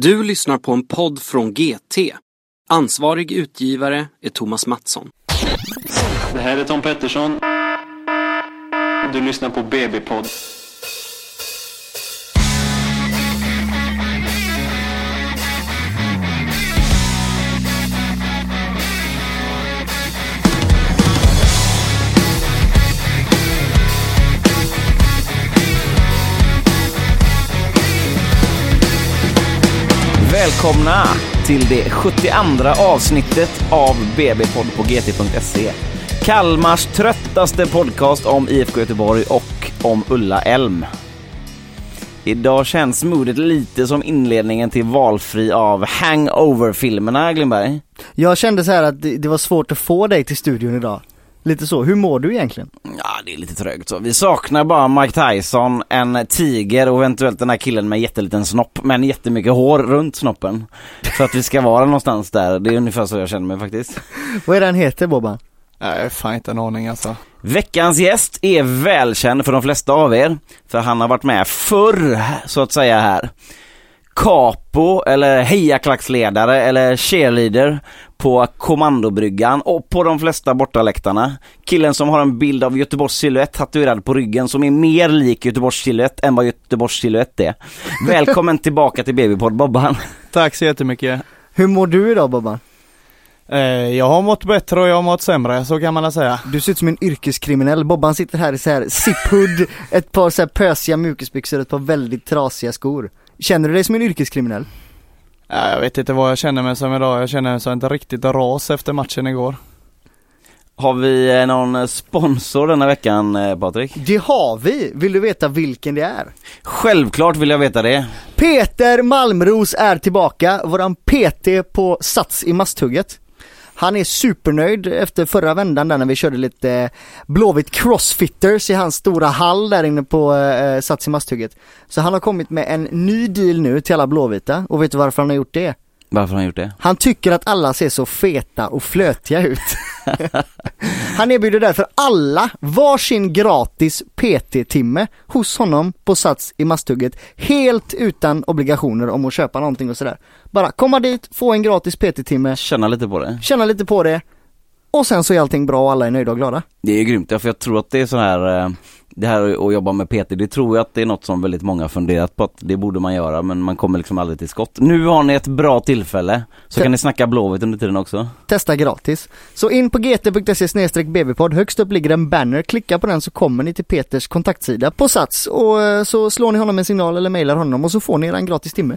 Du lyssnar på en podd från GT. Ansvarig utgivare är Thomas Mattsson. Det här är Tom Pettersson. Du lyssnar på BB-podd. Välkomna till det 72 avsnittet av BB-podd på gt.se. Kalmars tröttaste podcast om IFK Göteborg och om Ulla Elm. Idag känns modet lite som inledningen till valfri av Hangover-filmerna, Glimberg. Jag kände så här att det, det var svårt att få dig till studion idag. Lite så. Hur mår du egentligen? Ja, det är lite trögt så. Vi saknar bara Mike Tyson, en tiger och eventuellt den här killen med jätteliten snopp, men jättemycket hår runt snoppen. För att vi ska vara någonstans där. Det är ungefär så jag känner mig faktiskt. Vad är det han heter Bobban? Nej, fan inte en aning alltså. Veckans gäst är välkänd för de flesta av er, för han har varit med förr, så att säga här. Capo, eller hejaklacksledare, eller cheerleader på kommandobryggan och på de flesta bortaläktarna. Killen som har en bild av Göteborgs silhuett tatuerad på ryggen som är mer lik Göteborgs silhuett än vad Göteborgs silhuett är. Välkommen tillbaka till Babypodd Bobban. Tack så jättemycket. Hur mår du idag Bobban? Eh, jag har mått bättre och jag har mått sämre, så kan man säga. Du ser ut som en yrkeskriminell. Bobban sitter här i så här zip-hood, ett par så här pösiga mjukisbyxor och ett par väldigt trasiga skor. Känner du dig som en yrkeskriminell? Ja, jag vet inte vad jag känner mig som idag. Jag känner mig som ett riktigt ras efter matchen igår. Har vi eh, någon sponsor denna veckan eh, Patrik? Det har vi! Vill du veta vilken det är? Självklart vill jag veta det. Peter Malmros är tillbaka, våran PT på Sats i Masthugget. Han är supernöjd efter förra vändan där när vi körde lite Blåvitt crossfitters i hans stora hall där inne på eh, Sats i Masthugget. Så han har kommit med en ny deal nu till alla blåvita och vet du varför han har gjort det? Varför har han gjort det? Han tycker att alla ser så feta och flötiga ut. Han erbjuder därför alla varsin gratis PT-timme hos honom på Sats i Masthugget. Helt utan obligationer om att köpa någonting och sådär. Bara komma dit, få en gratis PT-timme, Känna lite på det. känna lite på det och sen så är allting bra och alla är nöjda och glada. Det är grymt, ja, för jag tror att det är så här eh, det här att jobba med PT, det tror jag att det är något som väldigt många funderat på att det borde man göra men man kommer liksom aldrig till skott. Nu har ni ett bra tillfälle, så Te- kan ni snacka Blåvitt under tiden också. Testa gratis. Så in på gt.se bbpodd, högst upp ligger en banner, klicka på den så kommer ni till Peters kontaktsida på Sats och eh, så slår ni honom en signal eller mailar honom och så får ni er en gratis timme.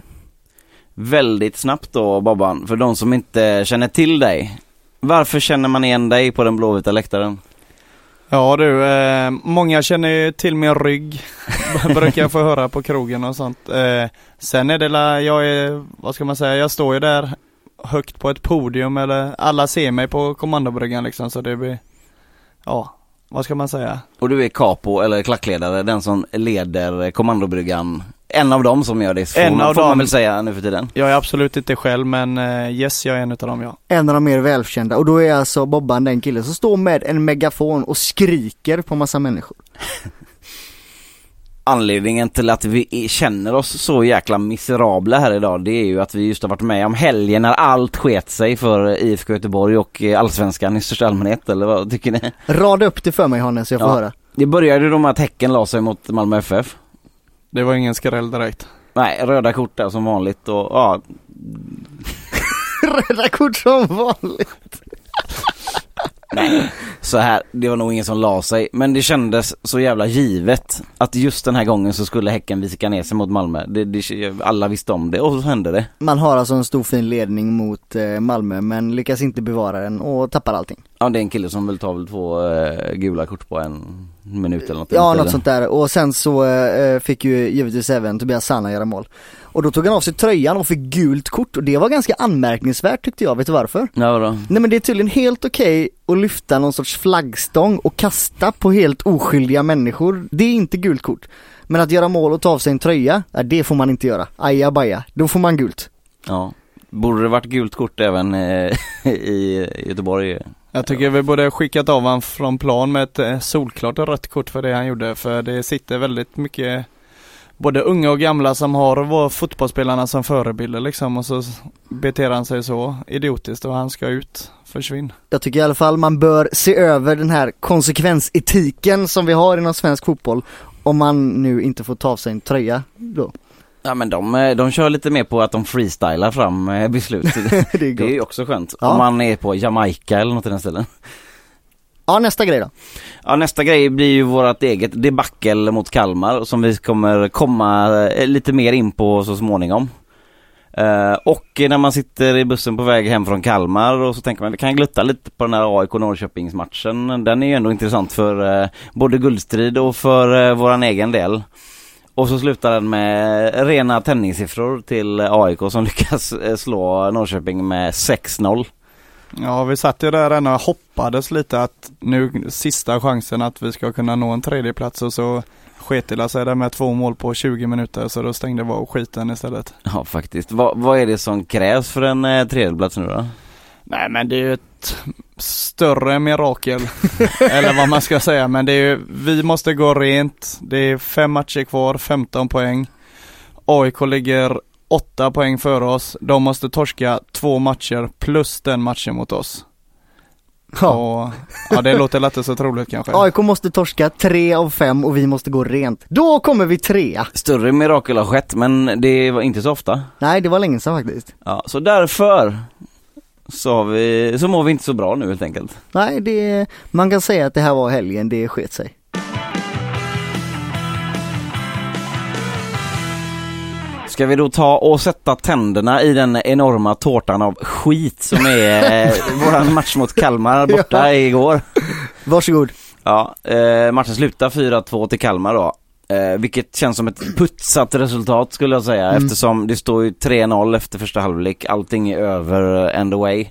Väldigt snabbt då Bobban, för de som inte känner till dig. Varför känner man igen dig på den blåvita läktaren? Ja du, eh, många känner ju till min rygg. Brukar jag få höra på krogen och sånt. Eh, sen är det la, jag är, vad ska man säga, jag står ju där högt på ett podium eller alla ser mig på kommandobryggan liksom så det blir, ja, vad ska man säga? Och du är capo eller klackledare, den som leder kommandobryggan. En av dem som gör det, får, En man, av får man dem. väl säga nu för tiden. Jag är absolut inte själv men eh, yes, jag är en utav dem ja. En av de mer välkända och då är alltså Bobban den killen som står med en megafon och skriker på massa människor. Anledningen till att vi känner oss så jäkla miserabla här idag det är ju att vi just har varit med om helgen när allt sket sig för IFK Göteborg och eh, allsvenskan i största allmänhet eller vad tycker ni? Rada upp det för mig Hannes så jag får Ja. höra. Det började då med att Häcken la sig mot Malmö FF. Det var ingen skräll direkt. Nej, röda kort där som vanligt och ja, Röda kort som vanligt. nej. Så här, det var nog ingen som la sig. Men det kändes så jävla givet att just den här gången så skulle Häcken vika ner sig mot Malmö. Det, det, alla visste om det och så hände det. Man har alltså en stor fin ledning mot eh, Malmö men lyckas inte bevara den och tappar allting. Ja, det är en kille som vill ta väl två eh, gula kort på en minut eller något. Ja eller? något sånt där och sen så eh, fick ju givetvis även Tobias Sanna göra mål. Och då tog han av sig tröjan och fick gult kort och det var ganska anmärkningsvärt tyckte jag, vet du varför? Ja, vadå? Nej men det är tydligen helt okej att lyfta någon sorts flaggstång och kasta på helt oskyldiga människor. Det är inte gult kort. Men att göra mål och ta av sig en tröja, det får man inte göra. Ajabaja, då får man gult. Ja. Borde det varit gult kort även eh, i Göteborg? Jag tycker vi borde skickat av han från plan med ett eh, solklart rött kort för det han gjorde för det sitter väldigt mycket både unga och gamla som har var fotbollsspelarna som förebilder liksom och så beter han sig så idiotiskt och han ska ut. Försvinn. Jag tycker i alla fall man bör se över den här konsekvensetiken som vi har inom svensk fotboll om man nu inte får ta av sig en tröja då. Ja men de, eh, de kör lite mer på att de freestylar fram eh, beslut. det är Det är gott. ju också skönt. Ja. Om man är på Jamaica eller något i den stilen. Ja nästa grej då. Ja nästa grej blir ju vårt eget debacle mot Kalmar som vi kommer komma eh, lite mer in på så småningom. Och när man sitter i bussen på väg hem från Kalmar och så tänker man vi kan glutta lite på den här AIK Norrköpingsmatchen. Den är ju ändå intressant för både guldstrid och för våran egen del. Och så slutar den med rena tennissiffror till AIK som lyckas eh, slå Norrköping med 6-0. Ja, vi satt ju där ännu och hoppades lite att nu sista chansen att vi ska kunna nå en tredje plats och så sket det sig där med två mål på 20 minuter så då stängde var skiten istället. Ja faktiskt. Vad, vad är det som krävs för en eh, tredjeplats nu då? Nej men det är ju ett större mirakel. Eller vad man ska säga. Men det är ju, vi måste gå rent. Det är fem matcher kvar, 15 poäng. AIK ligger 8 poäng före oss. De måste torska två matcher plus den matchen mot oss. Ja. Och, ja det låter inte så troligt kanske. AIK måste torska tre av fem och vi måste gå rent. Då kommer vi trea. Större mirakel har skett men det var inte så ofta. Nej det var länge sedan faktiskt. Ja, så därför så, vi, så mår vi inte så bra nu helt enkelt. Nej det, man kan säga att det här var helgen, det sket sig. Ska vi då ta och sätta tänderna i den enorma tårtan av skit som är eh, våran match mot Kalmar borta igår. Varsågod. Ja, eh, matchen slutar 4-2 till Kalmar då. Eh, vilket känns som ett putsat resultat skulle jag säga Mm. eftersom det står ju 3-0 efter första halvlek. Allting är över and away.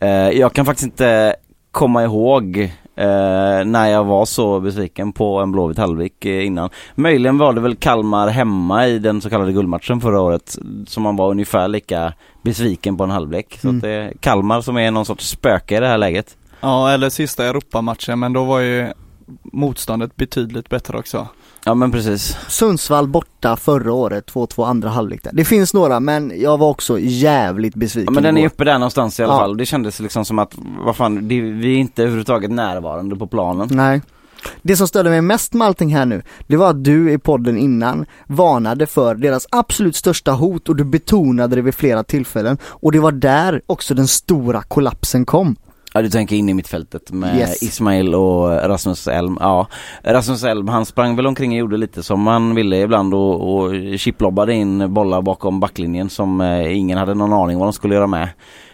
Eh, jag kan faktiskt inte komma ihåg eh, när jag var så besviken på en Blåvitt halvlek eh, innan. Möjligen var det väl Kalmar hemma i den så kallade guldmatchen förra året som man var ungefär lika besviken på en halvlek. Så Mm. det är Kalmar som är någon sorts spöke i det här läget. Ja eller sista Europamatchen men då var ju motståndet betydligt bättre också. Ja men precis. Sundsvall borta förra året, 2-2 andra halvlek där. Det finns några men jag var också jävligt besviken Ja, men den är uppe där någonstans i alla Ja. fall. Det kändes liksom som att, vad fan, det, vi är inte överhuvudtaget närvarande på planen. Nej. Det som störde mig mest med allting här nu, det var att du i podden innan varnade för deras absolut största hot och du betonade det vid flera tillfällen. Och det var där också den stora kollapsen kom. Ja du tänker in i mittfältet med Yes. Ismail och Rasmus Elm. Ja, Rasmus Elm han sprang väl omkring och gjorde lite som han ville ibland och, och chiplobbade in bollar bakom backlinjen som eh, ingen hade någon aning vad de skulle göra med.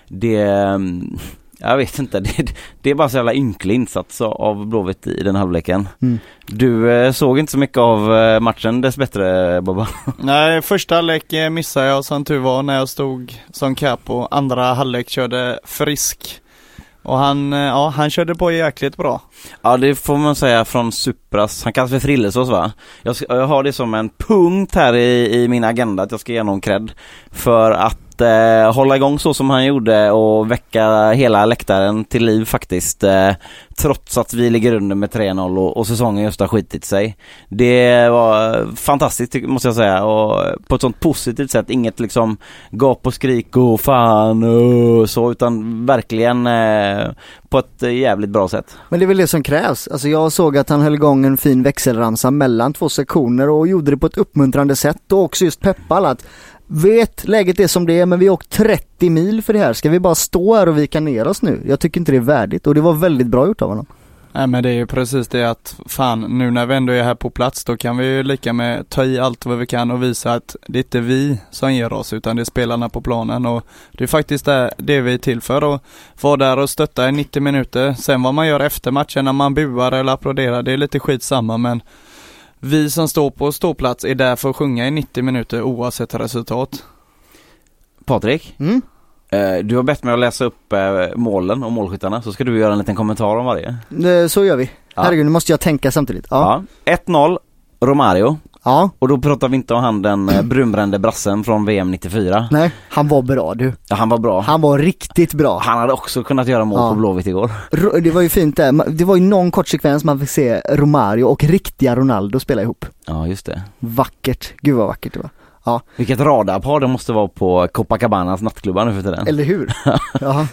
Det, mm, jag vet inte, det, det är bara så jävla ynklig insats av Blåvitt i den halvleken. Mm. Du eh, såg inte så mycket av eh, matchen dess bättre Bobba? Nej, första halvlek eh, missade jag som tur var när jag stod som capo. Andra halvlek körde Frisk. Och han, eh, ja, han körde på jäkligt bra. Ja det får man säga från Supras, han kallas för Frillesås va? Jag, jag har det som en punkt här i, i min agenda att jag ska ge honom cred För att eh, hålla igång så som han gjorde och väcka hela läktaren till liv faktiskt eh, Trots att vi ligger under med 3-0 och, och säsongen just har skitit sig. Det var fantastiskt måste jag säga och på ett sånt positivt sätt, inget liksom gap och skrik och fan och så utan verkligen eh, på ett jävligt bra sätt. Men det är väl det som krävs. Alltså jag såg att han höll igång en fin växelramsa mellan två sektioner och gjorde det på ett uppmuntrande sätt och också just peppa alla att Vet, läget är som det är men vi har åkt 30 mil för det här. Ska vi bara stå här och vika ner oss nu? Jag tycker inte det är värdigt och det var väldigt bra gjort av honom. Nej men det är ju precis det att fan nu när vi ändå är här på plats då kan vi ju lika med ta i allt vad vi kan och visa att det är inte vi som ger oss utan det är spelarna på planen och det är faktiskt det, det vi är till för och vara där och stötta i 90 minuter. Sen vad man gör efter matchen när man buar eller applåderar det är lite skitsamma men vi som står på ståplats är där för att sjunga i 90 minuter oavsett resultat. Patrik, Mm? eh, du har bett mig att läsa upp eh, målen och målskyttarna så ska du göra en liten kommentar om varje. Eh, Så gör vi. Ja. Herregud, nu måste jag tänka samtidigt. Ja. Ja. 1-0 Romario, Ja, Och då pratar vi inte om han den eh, brunbrände brassen från VM 94. nej, han var bra du. Ja, han var bra. Han var riktigt bra. Han hade också kunnat göra mål Ja. på Blåvitt igår. Ro- Det var ju fint där, det var ju någon kort sekvens man fick se Romario och riktiga Ronaldo spela ihop. Ja, just det. Vackert, gud vad vackert det var. Vilket radarpar det måste vara på Copacabanas nattklubbar nu för tiden. Eller hur? ja.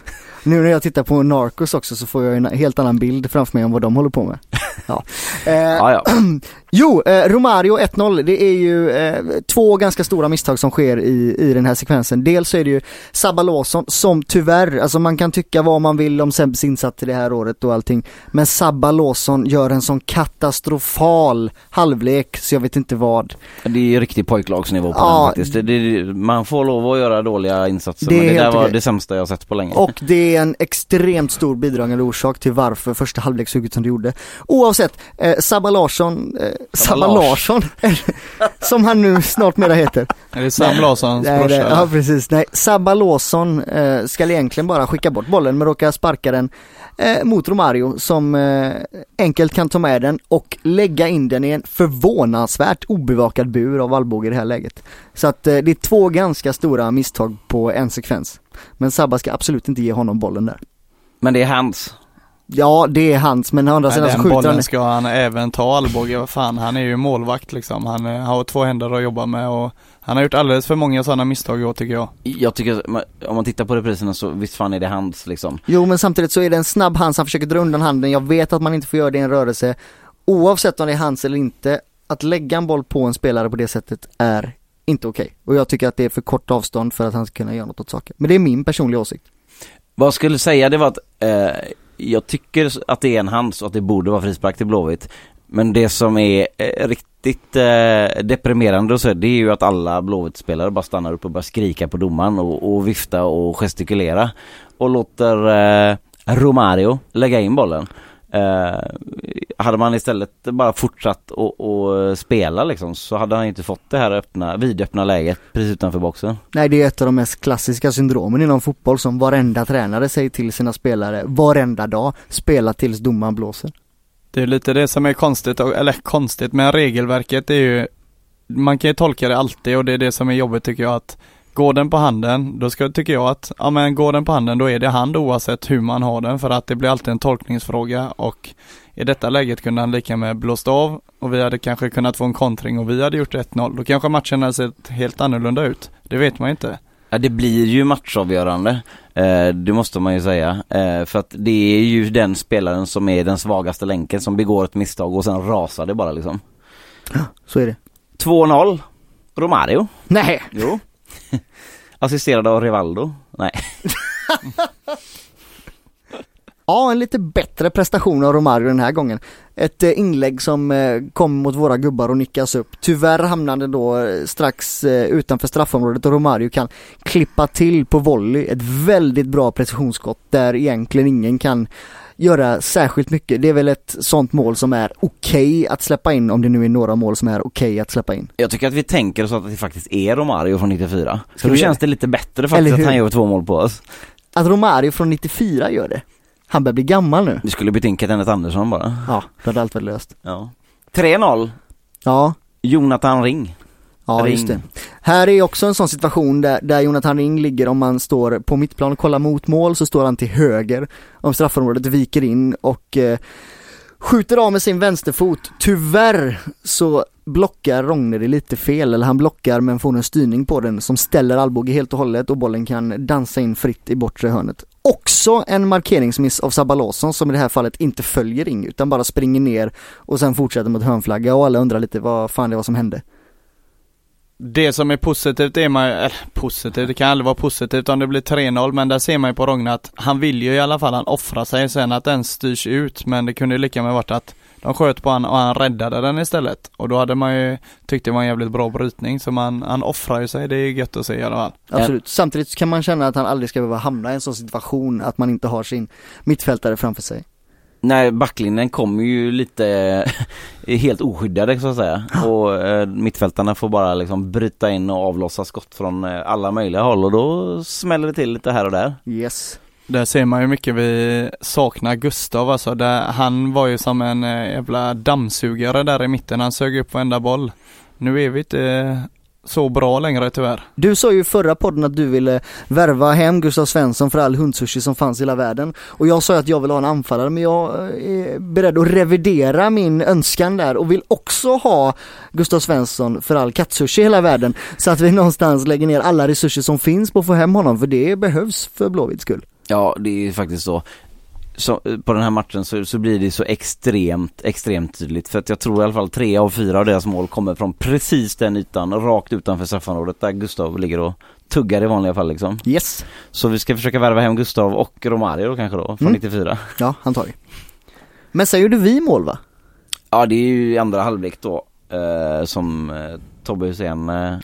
Nu när jag tittar på Narcos också så får jag en helt annan bild framför mig om vad de håller på med. Ja. Eh, Ja, ja. Jo, eh, Romario 1-0, det är ju eh, två ganska stora misstag som sker i, i den här sekvensen. Dels så är det ju Sabba Larsson som tyvärr, alltså man kan tycka vad man vill om Sebs insatser det här året och allting, men Sabba Larsson gör en sån katastrofal halvlek så jag vet inte vad. Det är ju riktig pojklagsnivå på Ja. den faktiskt. Det, det, man får lov att göra dåliga insatser Det men det där var det sämsta jag sett på länge. Och det är en extremt stor bidragande orsak till varför första halvlek såg ut som det gjorde. Oavsett, eh, Sabba Larsson, eh, Sabba Lars. Larsson, som han nu snart mera heter. Är det Sam Larssons Nej, brorsa? det, ja precis, nej. Sabba Larsson eh, ska egentligen bara skicka bort bollen men råkar sparka den eh, mot Romario som eh, enkelt kan ta med den och lägga in den i en förvånansvärt obevakad bur av Alvbåge i det här läget. Så att eh, det är två ganska stora misstag på en sekvens. Men Sabba ska absolut inte ge honom bollen där. Men det är hans. Ja, det är hans, men å andra Men sidan så skjuter han bollen ska han även ta Alvbåge, vad fan han är ju målvakt liksom. Han eh, har två händer att jobba med och han har gjort alldeles för många sådana misstag i år tycker jag. Jag tycker, om man tittar på repriserna så visst fan är det hans liksom. Jo men samtidigt så är det en snabb hands, han försöker dra undan handen, jag vet att man inte får göra det i en rörelse. Oavsett om det är hans eller inte, att lägga en boll på en spelare på det sättet är inte okej. Och jag tycker att det är för kort avstånd för att han ska kunna göra något åt saken. Men det är min personliga åsikt. Vad jag skulle säga det var att eh, jag tycker att det är en hands och att det borde vara frispark till Blåvitt. Men det som är eh, riktigt eh, deprimerande och så, det är ju att alla Blåvitt-spelare bara stannar upp och börjar skrika på domaren och, och vifta och gestikulera. Och låter eh, Romario lägga in bollen. Eh, hade man istället bara fortsatt och, och spela liksom så hade han inte fått det här öppna, vidöppna läget precis utanför boxen. Nej det är ett av de mest klassiska syndromen inom fotboll som varenda tränare säger till sina spelare varenda dag, spela tills domaren blåser. Det är lite det som är konstigt, eller konstigt, men regelverket är ju Man kan ju tolka det alltid och det är det som är jobbigt tycker jag att Går den på handen, då ska, tycker jag att, ja men går den på handen då är det hand oavsett hur man har den för att det blir alltid en tolkningsfråga och i detta läget kunde han lika med blåst av och vi hade kanske kunnat få en kontring och vi hade gjort 1-0. Då kanske matchen hade sett helt annorlunda ut. Det vet man ju inte. Ja det blir ju matchavgörande, eh, det måste man ju säga. Eh, för att det är ju den spelaren som är den svagaste länken som begår ett misstag och sen rasar det bara liksom. Så är det. 2-0, Romario. Nej, Jo. Assisterad av Rivaldo. Nej. Ja, en lite bättre prestation av Romario den här gången. Ett eh, inlägg som eh, kom mot våra gubbar och nickas upp. Tyvärr hamnade då eh, strax utanför straffområdet och Romario kan klippa till på volley. Ett väldigt bra precisionsskott där egentligen ingen kan göra särskilt mycket. Det är väl ett sånt mål som är okej att släppa in om det nu är några mål som är okej att släppa in. Jag tycker att vi tänker oss att det faktiskt är Romario från 94. Ska Så då känns det lite bättre faktiskt att han gör två mål på oss. Att Romario från 94 gör det. Han börjar bli gammal nu. Vi skulle byta in Kenneth Andersson bara. Ja, då hade allt varit löst. Ja. 3-0, Ja, Jonathan Ring. Ja Ring. just det. Här är också en sån situation där, där Jonathan Ring ligger om man står på mittplan och kollar mot mål så står han till höger om straffområdet, viker in och eh, skjuter av med sin vänsterfot. Tyvärr så blockar Rogneri lite fel, eller han blockar men får en styrning på den som ställer Alboge helt och hållet och bollen kan dansa in fritt i bortre hörnet. Också en markeringsmiss av Sabba som i det här fallet inte följer Ring utan bara springer ner och sen fortsätter mot hörnflagga och alla undrar lite vad fan det var som hände. Det som är positivt är man eller positivt, det kan aldrig vara positivt om det blir 3-0 men där ser man ju på Rogne att han vill ju i alla fall, han offrar sig sen att den styrs ut men det kunde ju lika med varit att de sköt på han och han räddade den istället och då hade man ju tyckt det var en jävligt bra brytning så man, han offrar ju sig, det är gött att se i alla fall. Absolut. Samtidigt kan man känna att han aldrig ska behöva hamna i en sån situation att man inte har sin mittfältare framför sig. Nej, backlinjen kommer ju lite eh, helt oskyddade så att säga. Och eh, mittfältarna får bara liksom bryta in och avlossa skott från eh, alla möjliga håll och då smäller det till lite här och där. Yes. Där ser man ju mycket vi saknar Gustav alltså, där, han var ju som en eh, jävla dammsugare där i mitten, han sög upp varenda boll. nu är vi inte så bra längre tyvärr. Du sa ju i förra podden att du ville värva hem Gustav Svensson för all hundsushi som fanns i hela världen. Och jag sa att jag vill ha en anfallare men jag är beredd att revidera min önskan där och vill också ha Gustav Svensson för all kattsushi i hela världen. Så att vi någonstans lägger ner alla resurser som finns på att få hem honom för det behövs för Blåvitts skull. Ja, det är ju faktiskt så. Så på den här matchen så, så blir det så extremt, extremt tydligt. För att jag tror i alla fall tre av fyra av deras mål kommer från precis den ytan, rakt utanför straffområdet där Gustav ligger och tuggar i vanliga fall liksom. Yes. Så vi ska försöka värva hem Gustav och Romario då kanske då, från Mm. 94. Ja, antagligen. Men sen gjorde vi mål va? Ja, det är ju i andra halvlek då eh, som eh, Tobbe Hysén eh,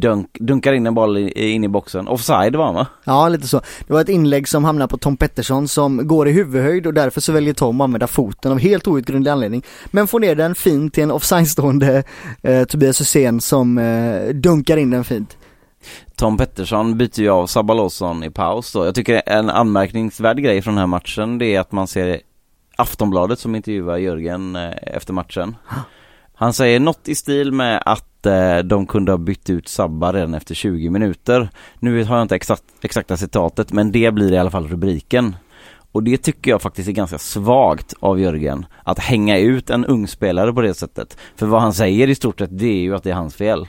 dunk, dunkar in en boll in i boxen. Offside var han va? Ja, lite så. Det var ett inlägg som hamnar på Tom Pettersson som går i huvudhöjd och därför så väljer Tom att använda foten av helt outgrundlig anledning. Men får ner den fint till en offside-stående eh, Tobias Hysén som eh, dunkar in den fint. Tom Pettersson byter ju av Sabalosson i paus då. Jag tycker en anmärkningsvärd grej från den här matchen det är att man ser Aftonbladet som intervjuar Jörgen eh, efter matchen. Han säger något i stil med att eh, de kunde ha bytt ut Sabba redan efter 20 minuter. Nu har jag inte exakt, exakta citatet men det blir i alla fall rubriken. Och det tycker jag faktiskt är ganska svagt av Jörgen. Att hänga ut en ung spelare på det sättet. För vad han säger i stort sett det är ju att det är hans fel.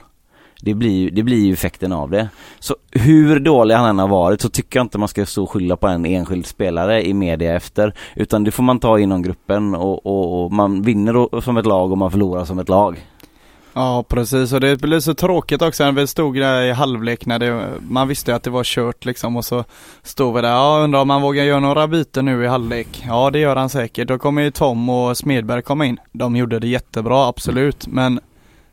Det blir, ju- det blir ju effekten av det. Så hur dålig han än har varit så tycker jag inte man ska stå och skylla på en enskild spelare i media efter. Utan det får man ta inom gruppen och, och, och man vinner som ett lag och man förlorar som ett lag. Ja precis och det blir så tråkigt också när vi stod där i halvlek när det, man visste ju att det var kört liksom och så stod vi där, ja undrar om man vågar göra några byten nu i halvlek. Ja det gör han säkert. Då kommer ju Tom och Smedberg komma in. De gjorde det jättebra, absolut, men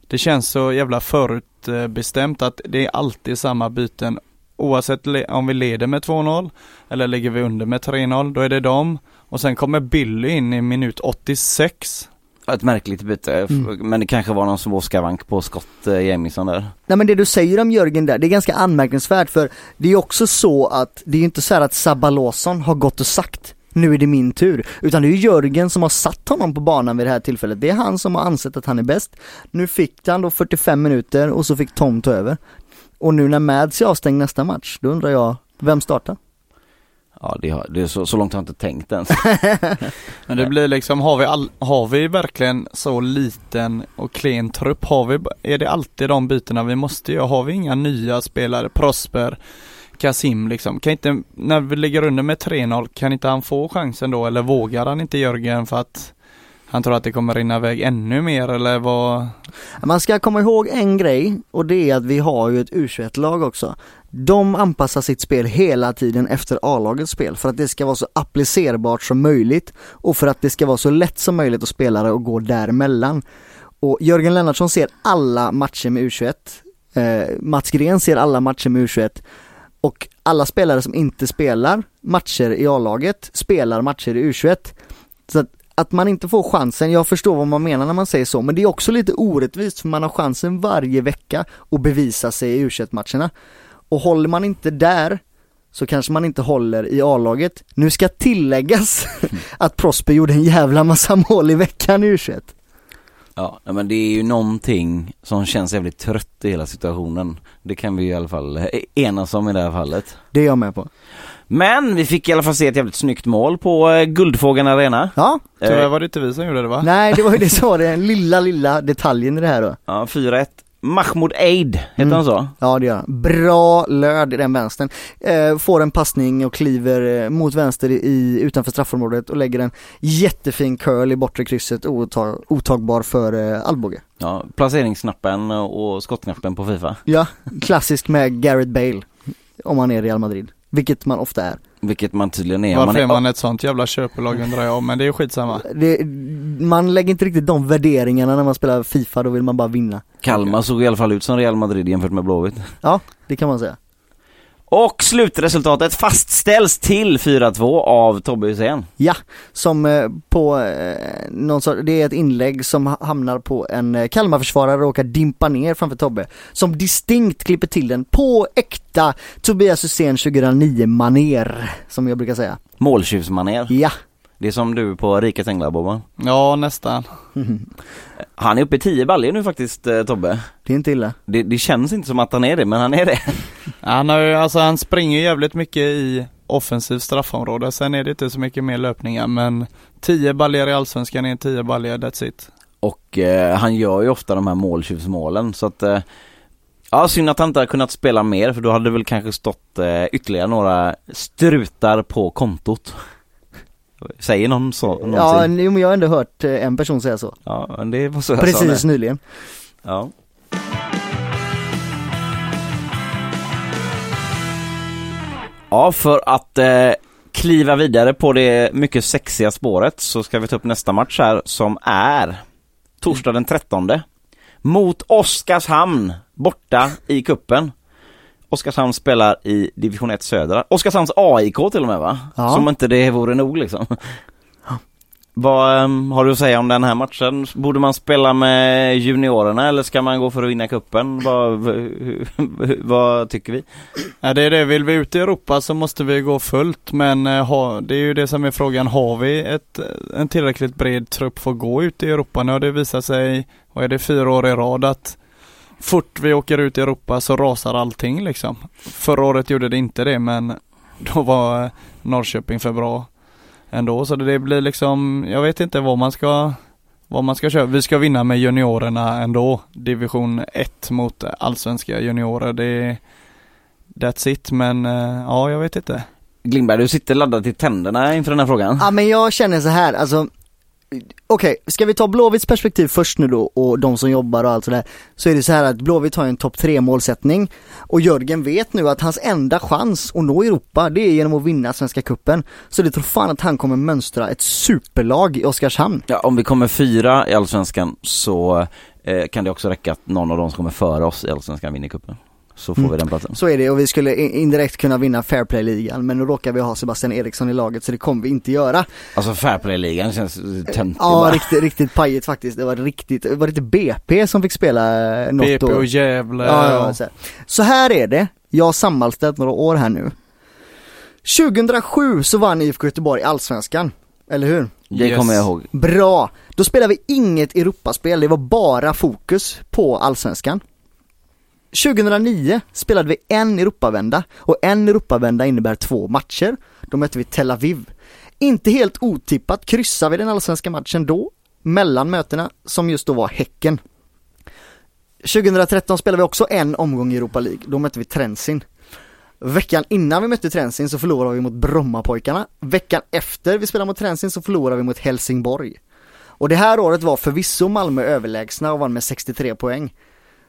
det känns så jävla förutbestämt att det är alltid samma byten oavsett om vi leder med 2-0 eller ligger vi under med 3-0, då är det dem. Och sen kommer Billy in i minut 86 Ett märkligt byte, Mm. men det kanske var någon småskavank på Scott eh, Jamison där. Nej men det du säger om Jörgen där, det är ganska anmärkningsvärt för det är också så att det är ju inte så här att Sabalosson har gått och sagt nu är det min tur, utan det är Jörgen som har satt honom på banan vid det här tillfället. Det är han som har ansett att han är bäst. Nu fick han då 45 minuter och så fick Tom ta över. Och nu när Mads är avstängd nästa match, då undrar jag, vem startar? Ja, det, har, det är så, så långt har jag inte tänkt ens. Men det blir liksom, har vi, all, har vi verkligen så liten och klen trupp? Har vi, är det alltid de bytena vi måste göra? Har vi inga nya spelare? Prosper, Kasim liksom. Kan inte, när vi ligger under med 3-0, kan inte han få chansen då? Eller vågar han inte Jörgen för att han tror att det kommer rinna iväg ännu mer eller vad? Man ska komma ihåg en grej och det är att vi har ju ett U21-lag också. De anpassar sitt spel hela tiden efter A-lagets spel för att det ska vara så applicerbart som möjligt och för att det ska vara så lätt som möjligt att spela det och gå däremellan. Och Jörgen Lennartsson ser alla matcher med U21. Eh, Mats Gren ser alla matcher med U21. Och alla spelare som inte spelar matcher i A-laget spelar matcher i U21. Så att, att man inte får chansen, jag förstår vad man menar när man säger så, men det är också lite orättvist för man har chansen varje vecka att bevisa sig i U21-matcherna. Och håller man inte där så kanske man inte håller i A-laget. Nu ska tilläggas att Prosper gjorde en jävla massa mål i veckan i U21. Ja, men det är ju någonting som känns jävligt trött i hela situationen. Det kan vi ju i alla fall eh, enas om i det här fallet. Det är jag med på. Men vi fick i alla fall se ett jävligt snyggt mål på eh, Guldfågeln Arena. Ja, Tyvärr Eh, var det inte vi som gjorde det va? nej det var ju det som var den lilla, lilla detaljen i det här då. ja, 4-1. Mahmoud Eid, heter Mm. han så? Ja det gör han. Bra löd i den vänstern. Eh, får en passning och kliver eh, mot vänster i, utanför straffområdet och lägger en jättefin curl i bortre krysset otag, otagbar för eh, Alboge. Ja, placeringsknappen och skottknappen på Fifa. Ja, klassisk med Gareth Bale. Om man är Real Madrid. Vilket man ofta är. Vilket man tydligen är. Varför är är- man ett sånt jävla köpelag undrar jag, men det är skitsamma. Det, man lägger inte riktigt de värderingarna när man spelar Fifa, då vill man bara vinna. Kalmar såg i alla fall ut som Real Madrid jämfört med Blåvitt. Ja, det kan man säga. Och slutresultatet fastställs till 4-2 av Tobbe Hysén. Ja, som eh, på eh, någon sorts, det är ett inlägg som ha- hamnar på en eh, Kalmarförsvarare och råkar dimpa ner framför Tobbe. Som distinkt klipper till den på äkta Tobias Hysén 2009 maner som jag brukar säga. Måltjuvsmanér. Ja, Det är som du på Rikets Änglar Bobban. Ja, nästan. Han är uppe i 10 baljor nu faktiskt eh, Tobbe. Det är inte illa. Det, det känns inte som att han är det, men han är det. Han har alltså han springer jävligt mycket i offensiv straffområde. Sen är det inte så mycket mer löpningar men 10 baljer i Allsvenskan är 10 baljer, that's it. Och eh, han gör ju ofta de här måltjuvsmålen så att eh, Ja synd att han inte har kunnat spela mer för då hade det väl kanske stått eh, ytterligare några strutar på kontot. Säger någon så någonsin? Ja, jo, men jag har ändå hört eh, en person säga så. Ja, men det var så jag sa Precis det. nyligen. Ja. Ja, för att eh, kliva vidare på det mycket sexiga spåret så ska vi ta upp nästa match här som är torsdag den 13 mot Oskarshamn borta i kuppen. Oskarshamn spelar i division 1 södra. Oskarshamns AIK till och med va? Ja. Som inte det vore nog liksom. Vad ehm, har du att säga om den här matchen? Borde man spela med juniorerna eller ska man gå för att vinna kuppen? Vad, vad tycker vi? Ja, det är det, vill vi ut i Europa så måste vi gå fullt men eh, ha, det är ju det som är frågan, har vi ett, en tillräckligt bred trupp för att gå ut i Europa? Nu har det visat sig, vad är det, fyra år i rad att fort vi åker ut i Europa så rasar allting liksom. Förra året gjorde det inte det men då var eh, Norrköping för bra ändå så det blir liksom, jag vet inte vad man ska vad man ska köra. Vi ska vinna med juniorerna ändå. Division 1 mot allsvenska juniorer. Det är That's it, men eh, ja, jag vet inte. Glingberg, du sitter laddad till tänderna inför den här frågan. Ja men jag känner så här, alltså Okej, ska vi ta Blåvitts perspektiv först nu då och de som jobbar och allt sådär? Så är det så här att Blåvitt har en topp 3 målsättning Och Jörgen vet nu att hans enda chans att nå Europa det är genom att vinna Svenska Cupen. Så det tror fan att han kommer mönstra ett superlag i Oskarshamn. Ja, om vi kommer fyra i Allsvenskan så eh, kan det också räcka att någon av dem som kommer före oss i Allsvenskan vinner cupen. Så får Mm. vi den platsen. Så är det och vi skulle indirekt kunna vinna Fair Play-ligan men nu råkar vi ha Sebastian Eriksson i laget så det kommer vi inte göra Alltså Fairplay-ligan känns töntig Ja bara. riktigt, riktigt pajigt faktiskt, det var riktigt, var det inte BP som fick spela eh, något BP och Gävle. Ja, ja, så, här. så här är det, jag har sammanställt några år här nu 2007 så vann IFK Göteborg Allsvenskan, eller hur? Det Yes. kommer jag ihåg. Bra! Då spelade vi inget Europaspel, det var bara fokus på Allsvenskan 2009 spelade vi en Europavända och en Europavända innebär två matcher. Då mötte vi Tel Aviv. Inte helt otippat kryssade vi den allsvenska matchen då, mellan mötena, som just då var Häcken. 2013 spelade vi också en omgång i Europa League, då mötte vi Trensin. Veckan innan vi mötte Trensin så förlorade vi mot Brommapojkarna. Veckan efter vi spelade mot Trensin så förlorade vi mot Helsingborg. Och det här året var förvisso Malmö överlägsna och vann med 63 poäng.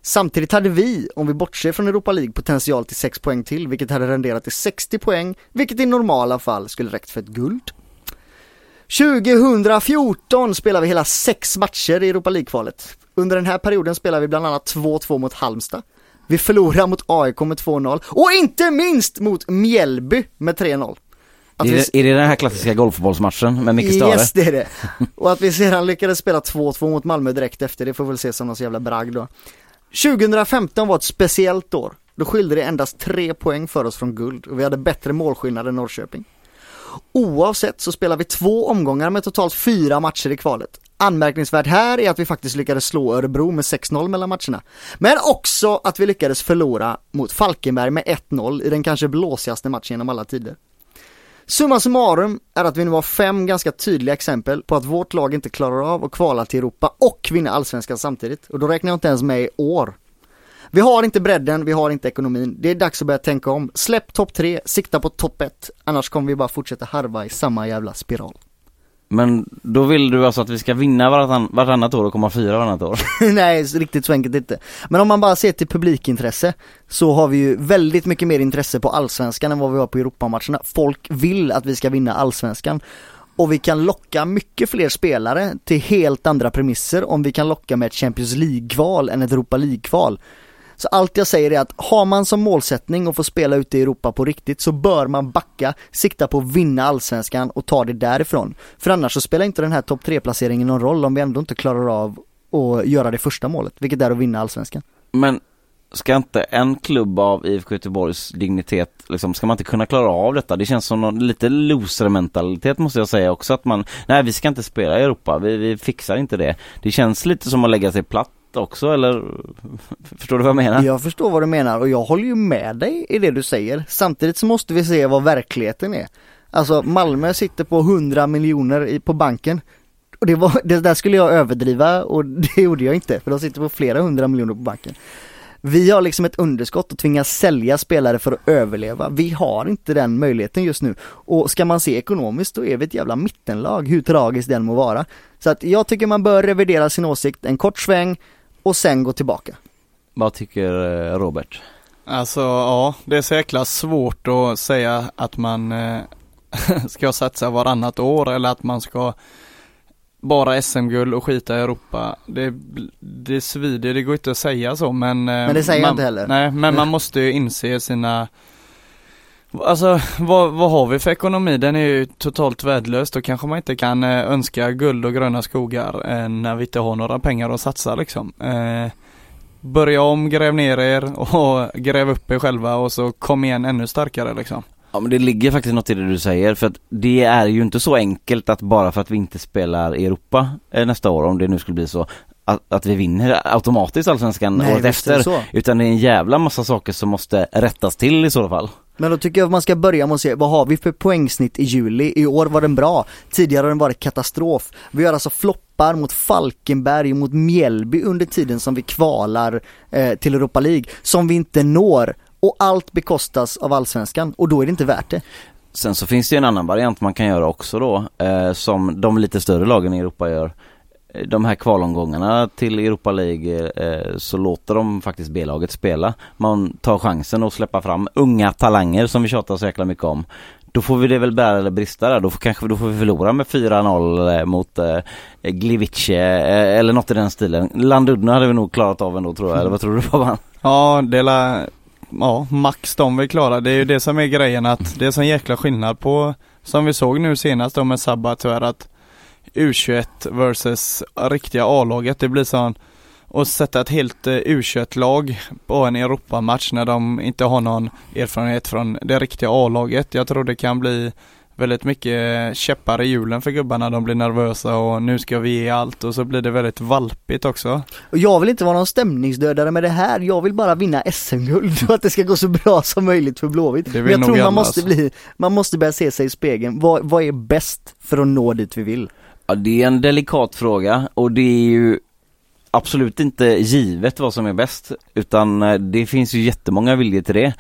Samtidigt hade vi, om vi bortser från Europa League, potential till 6 poäng till, vilket hade renderat till 60 poäng, vilket i normala fall skulle räckt för ett guld. 2014 spelade vi hela sex matcher i Europa League-kvalet. Under den här perioden spelade vi bland annat 2-2 mot Halmstad. Vi förlorade mot AIK med 2-0 och inte minst mot Mjällby med 3-0. Att Är vi- det, är det den här klassiska golfbollsmatchen med Micke Stare? Yes, det är det. Och att vi sedan lyckades spela 2-2 mot Malmö direkt efter, det får vi väl se som någon jävla bragd då. 2015 var ett speciellt år. Då skilde det endast tre poäng för oss från guld och vi hade bättre målskillnad än Norrköping. Oavsett så spelar vi två omgångar med totalt fyra matcher i kvalet. Anmärkningsvärt här är att vi faktiskt lyckades slå Örebro med 6-0 mellan matcherna. Men också att vi lyckades förlora mot Falkenberg med 1-0 i den kanske blåsigaste matchen genom alla tider. Summa summarum är att vi nu har fem ganska tydliga exempel på att vårt lag inte klarar av att kvala till Europa och vinna allsvenskan samtidigt. Och då räknar jag inte ens med i år. Vi har inte bredden, vi har inte ekonomin. Det är dags att börja tänka om. Släpp topp tre, sikta på topp ett. Annars kommer vi bara fortsätta harva i samma jävla spiral. Men då vill du alltså att vi ska vinna vartann, vartannat år och komma fyra vartannat år? Nej, riktigt så enkelt inte. Men om man bara ser till publikintresse så har vi ju väldigt mycket mer intresse på allsvenskan än vad vi har på Europamatcherna. Folk vill att vi ska vinna allsvenskan. Och vi kan locka mycket fler spelare till helt andra premisser om vi kan locka med ett Champions League-kval än ett Europa League-kval. Så allt jag säger är att har man som målsättning att få spela ute i Europa på riktigt så bör man backa, sikta på att vinna allsvenskan och ta det därifrån. För annars så spelar inte den här topp 3-placeringen någon roll om vi ändå inte klarar av att göra det första målet, vilket är att vinna allsvenskan. Men ska inte en klubb av IFK Göteborgs dignitet, liksom, ska man inte kunna klara av detta? Det känns som någon lite loser-mentalitet måste jag säga också att man, nej vi ska inte spela i Europa, vi, vi fixar inte det. Det känns lite som att lägga sig platt också eller förstår du vad jag menar? Jag förstår vad du menar och jag håller ju med dig i det du säger. Samtidigt så måste vi se vad verkligheten är. Alltså Malmö sitter på 100 miljoner på banken. Och det, var, det där skulle jag överdriva och det gjorde jag inte för de sitter på flera hundra miljoner på banken. Vi har liksom ett underskott och tvingas sälja spelare för att överleva. Vi har inte den möjligheten just nu. Och ska man se ekonomiskt då är vi ett jävla mittenlag, hur tragiskt den må vara. Så att jag tycker man bör revidera sin åsikt en kort sväng och sen gå tillbaka. Vad tycker eh, Robert? Alltså ja, det är så jäkla svårt att säga att man eh, ska satsa varannat år eller att man ska bara SM-guld och skita i Europa. Det, det svider, det går inte att säga så men eh, Men det säger jag man, inte heller. Nej, men man måste ju inse sina Alltså vad, vad har vi för ekonomi? Den är ju totalt värdelös. Då kanske man inte kan eh, önska guld och gröna skogar eh, när vi inte har några pengar att satsa liksom. Eh, börja om, gräv ner er och gräv upp er själva och så kom igen ännu starkare liksom. Ja men det ligger faktiskt något i det du säger för att det är ju inte så enkelt att bara för att vi inte spelar i Europa eh, nästa år, om det nu skulle bli så, att, att vi vinner automatiskt allsvenskan Nej, året efter. Utan det är en jävla massa saker som måste rättas till i så fall. Men då tycker jag att man ska börja med att se, vad har vi för poängsnitt i juli? I år var den bra, tidigare har den varit katastrof. Vi har alltså floppar mot Falkenberg och mot Mjällby under tiden som vi kvalar eh, till Europa League, som vi inte når. Och allt bekostas av allsvenskan och då är det inte värt det. Sen så finns det ju en annan variant man kan göra också då, eh, som de lite större lagen i Europa gör. De här kvalomgångarna till Europa League eh, så låter de faktiskt B-laget spela. Man tar chansen att släppa fram unga talanger som vi tjatar så jäkla mycket om. Då får vi det väl bära eller brista där. Då får, kanske då får vi förlora med 4-0 eh, mot eh, Gliwice eh, eller något i den stilen. Landudno hade vi nog klarat av ändå tror jag, eller vad tror du Fabian? Ja, det är la, ja, max de vill klara. Det är ju det som är grejen att det är sån jäkla skillnad på, som vi såg nu senast då med Sabba tyvärr att U21 versus riktiga A-laget, det blir sån och sätta ett helt eh, U21-lag på en Europamatch när de inte har någon erfarenhet från det riktiga A-laget. Jag tror det kan bli väldigt mycket käppar i hjulen för gubbarna. De blir nervösa och nu ska vi ge allt och så blir det väldigt valpigt också. Jag vill inte vara någon stämningsdödare med det här, jag vill bara vinna SM-guld och att det ska gå så bra som möjligt för Blåvitt. Men jag tror man måste alltså. bli, man måste börja se sig i spegeln. Vad, vad är bäst för att nå dit vi vill? Ja, det är en delikat fråga och det är ju absolut inte givet vad som är bäst utan eh, det finns ju jättemånga viljor till det.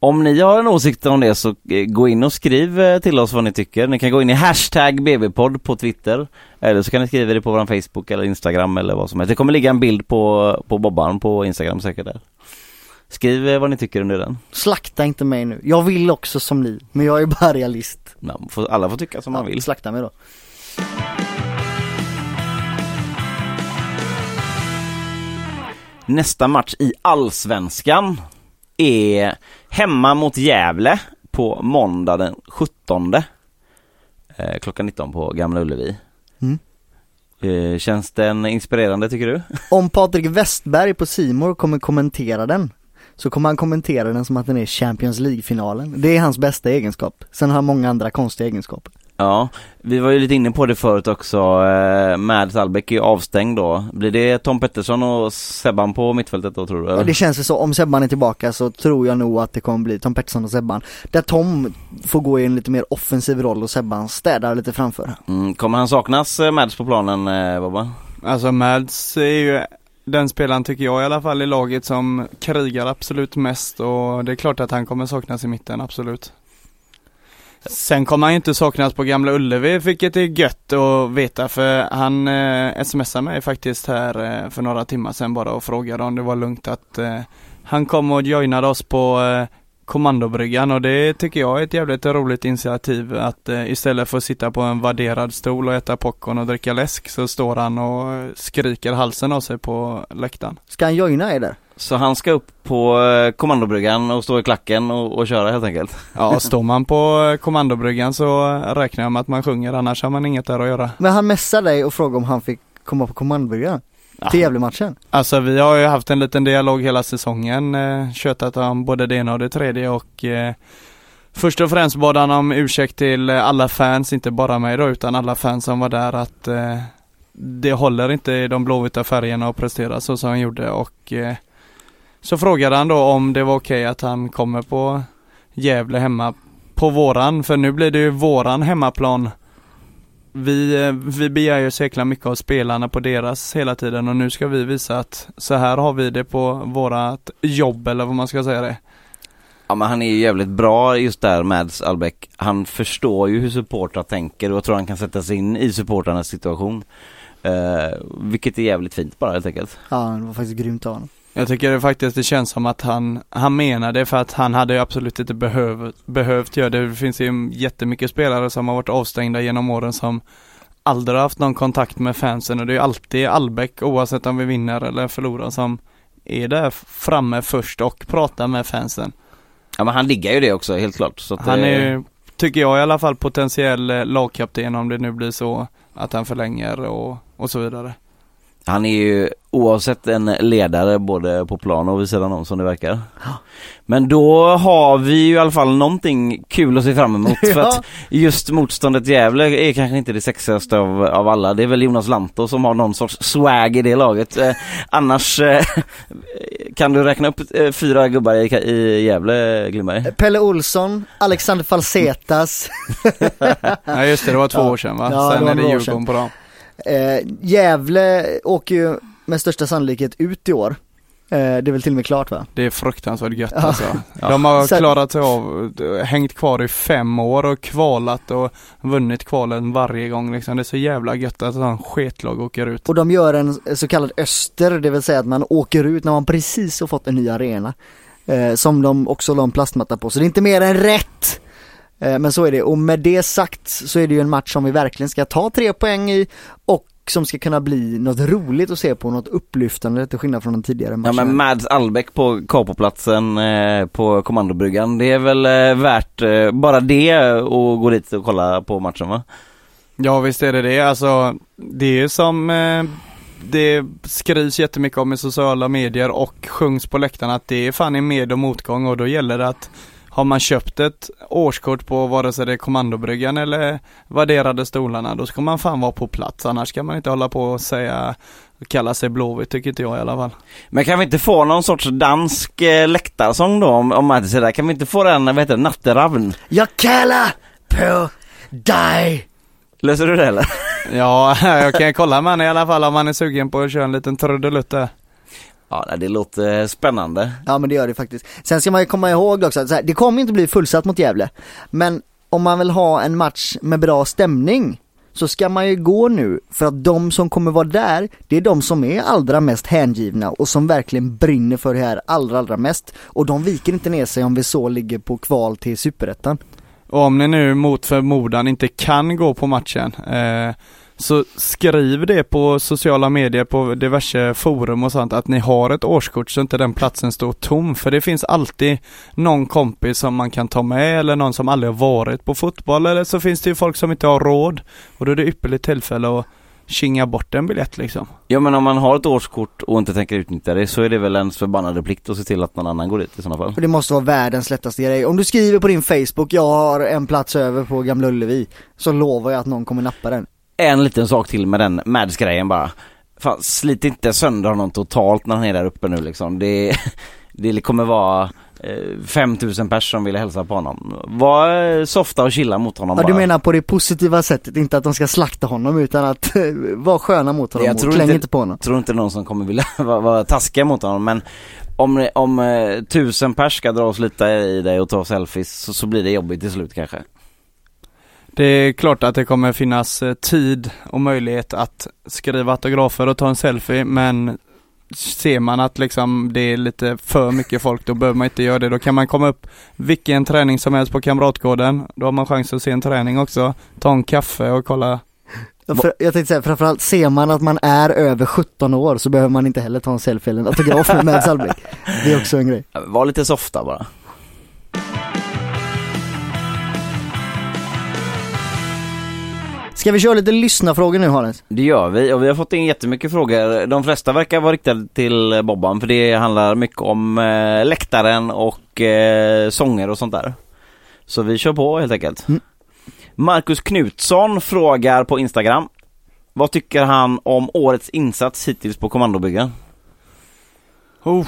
Om ni har en åsikt om det så eh, gå in och skriv eh, till oss vad ni tycker. Ni kan gå in i hashtag bbpodd på Twitter eller så kan ni skriva det på vår Facebook eller Instagram eller vad som helst. Det kommer ligga en bild på, på Bobban på Instagram säkert där. Skriv vad ni tycker under den. Slakta inte mig nu. Jag vill också som ni, men jag är bara realist. Får- Alla får tycka som man Ja, vill. Slakta mig då. Nästa match i Allsvenskan är hemma mot Gävle på måndag den 17 eh, klockan 19 på Gamla Ullevi. Mm. Eh, känns den inspirerande tycker du? Om Patrik Westberg på Simor kommer kommentera den så kommer han kommentera den som att den är Champions League-finalen. Det är hans bästa egenskap. Sen har han många andra konstiga egenskaper. Ja, vi var ju lite inne på det förut också. Eh, Mads Albeck är ju avstängd då. Blir det Tom Pettersson och Sebban på mittfältet då tror du? Ja, det känns ju så, om Sebban är tillbaka så tror jag nog att det kommer bli Tom Pettersson och Sebban. Där Tom får gå i en lite mer offensiv roll och Sebban städar lite framför. Mm, kommer han saknas eh, Mads på planen eh, Bobba? Alltså Mads är ju den spelaren tycker jag i alla fall i laget som krigar absolut mest och det är klart att han kommer saknas i mitten, absolut. Sen kommer han ju inte saknas på Gamla Ullevi, vilket är gött att veta för han eh, smsade mig faktiskt här eh, för några timmar sedan bara och frågade om det var lugnt att eh, han kom och joinade oss på eh, kommandobryggan och det tycker jag är ett jävligt roligt initiativ att eh, istället för att sitta på en värderad stol och äta popcorn och dricka läsk så står han och skriker halsen av sig på läktaren. Ska han joina er där? Så han ska upp på eh, kommandobryggan och stå i klacken och, och köra helt enkelt? Ja, står man på eh, kommandobryggan så räknar jag med att man sjunger annars har man inget där att göra. Men han messade dig och frågade om han fick komma på kommandobryggan. Ja. till Gävle-matchen? Alltså vi har ju haft en liten dialog hela säsongen, eh, tjötat om både det ena och det tredje och eh, Först och främst bad han om ursäkt till alla fans, inte bara mig då utan alla fans som var där att eh, det håller inte i de blåvita färgerna att prestera så som han gjorde och eh, så frågade han då om det var okej att han kommer på Gävle hemma på våran, för nu blir det ju våran hemmaplan vi, eh, vi begär ju så jäkla mycket av spelarna på deras hela tiden och nu ska vi visa att så här har vi det på vårat jobb eller vad man ska säga det. Ja men han är ju jävligt bra just där Mads Albeck. Han förstår ju hur supportrar tänker och jag tror han kan sätta sig in i supportrarnas situation. Eh, vilket är jävligt fint bara helt enkelt. Ja, det var faktiskt grymt av honom. Jag tycker det faktiskt det känns som att han, han menar det för att han hade ju absolut inte behöv, behövt göra det. Det finns ju jättemycket spelare som har varit avstängda genom åren som aldrig har haft någon kontakt med fansen och det är ju alltid Albeck oavsett om vi vinner eller förlorar som är där framme först och pratar med fansen. Ja men han ligger ju det också helt klart. Så Han det- är tycker jag i alla fall, potentiell eh, lagkapten om det nu blir så att han förlänger och, och så vidare. Han är ju oavsett en ledare både på plan och vid sidan om som det verkar. Men då har vi ju i alla fall någonting kul att se fram emot för att just motståndet Gävle är kanske inte det sexigaste av, av alla. Det är väl Jonas Lanto som har någon sorts swag i det laget. Eh, annars eh, kan du räkna upp eh, fyra gubbar i, i Gävle, Glimberg? Pelle Olsson, Alexander Falsetas, Ja just det, det var två Ja. år sedan va? Ja, det Sen var är det Djurgården på dem. Eh, Gävle åker ju med största sannolikhet ut i år. Eh, det är väl till och med klart va? Det är fruktansvärt gött Ja. alltså. De har Sen- klarat sig av, hängt kvar i fem år och kvalat och vunnit kvalen varje gång liksom. Det är så jävla gött att en sketlag åker ut. Och de gör en så kallad öster, det vill säga att man åker ut när man precis har fått en ny arena. Eh, som de också la en plastmatta på, så det är inte mer än rätt. Eh, men så är det, och med det sagt så är det ju en match som vi verkligen ska ta tre poäng i och som ska kunna bli något roligt att se på, något upplyftande till skillnad från den tidigare Ja matchen. men Mads Albeck på Capoplatsen eh, på kommandobryggan, det är väl eh, värt eh, bara det att gå dit och kolla på matchen va? Ja visst är det det. Alltså det är ju som eh, det skrivs jättemycket om i sociala medier och sjungs på läktarna att det är fan i med och motgång och då gäller det att har man köpt ett årskort på vare sig det är kommandobryggan eller värderade stolarna då ska man fan vara på plats annars ska man inte hålla på och säga kalla sig Blåvitt tycker inte jag i alla fall. Men kan vi inte få någon sorts dansk eh, läktarsång då om, om Mads är där? Kan vi inte få den, vad heter det, Natteravn? Jag kallar på dig! Löser du det eller? Ja, jag kan kolla med i alla fall om han är sugen på att köra en liten trudelutt där. Ja det låter spännande. Ja men det gör det faktiskt. Sen ska man ju komma ihåg också att så här, det kommer inte bli fullsatt mot Gävle. Men om man vill ha en match med bra stämning så ska man ju gå nu för att de som kommer vara där, det är de som är allra mest hängivna och som verkligen brinner för det här allra, allra mest. Och de viker inte ner sig om vi så ligger på kval till superettan. Och om ni nu mot förmodan inte kan gå på matchen eh, så skriv det på sociala medier på diverse forum och sånt att ni har ett årskort så inte den platsen står tom för det finns alltid någon kompis som man kan ta med eller någon som aldrig har varit på fotboll eller så finns det ju folk som inte har råd och då är det ypperligt tillfälle att kinga bort en biljett liksom. Ja men om man har ett årskort och inte tänker utnyttja det så är det väl ens förbannade plikt att se till att någon annan går dit i sådana fall. För det måste vara världens lättaste grej. Om du skriver på din Facebook, jag har en plats över på Gamla Ullevi, så lovar jag att någon kommer nappa den. En liten sak till med den Mads-grejen bara. Fan, slit inte sönder honom totalt när han är där uppe nu liksom. Det, det kommer vara eh, 5000 pers som vill hälsa på honom. Var eh, softa och chilla mot honom Ja bara. du menar på det positiva sättet, inte att de ska slakta honom utan att vara sköna mot honom Jag och tror kläng inte- inte på honom. Jag tror inte någon som kommer vilja vara, vara taskiga mot honom men om, om eh, tusen pers ska dra och slita i dig och ta selfies så, så blir det jobbigt till slut kanske. Det är klart att det kommer finnas eh, tid och möjlighet att skriva autografer och ta en selfie men ser man att liksom det är lite för mycket folk då behöver man inte göra det. Då kan man komma upp vilken träning som helst på Kamratgården. Då har man chans att se en träning också. Ta en kaffe och kolla. För, jag tänkte säga, framförallt ser man att man är över 17 år så behöver man inte heller ta en selfie eller en autograf med Mads Albeck. Det är också en grej. Var lite softa bara. Ska Ska vi köra lite lyssnarfrågor nu Hannes? Det gör vi och vi har fått in jättemycket frågor. De flesta verkar vara riktade till Bobban för det handlar mycket om eh, läktaren och eh, sånger och sånt där. Så vi kör på helt enkelt. Mm. Marcus Knutsson frågar på Instagram. Vad tycker han om årets insats hittills på kommandobyggen? Oh,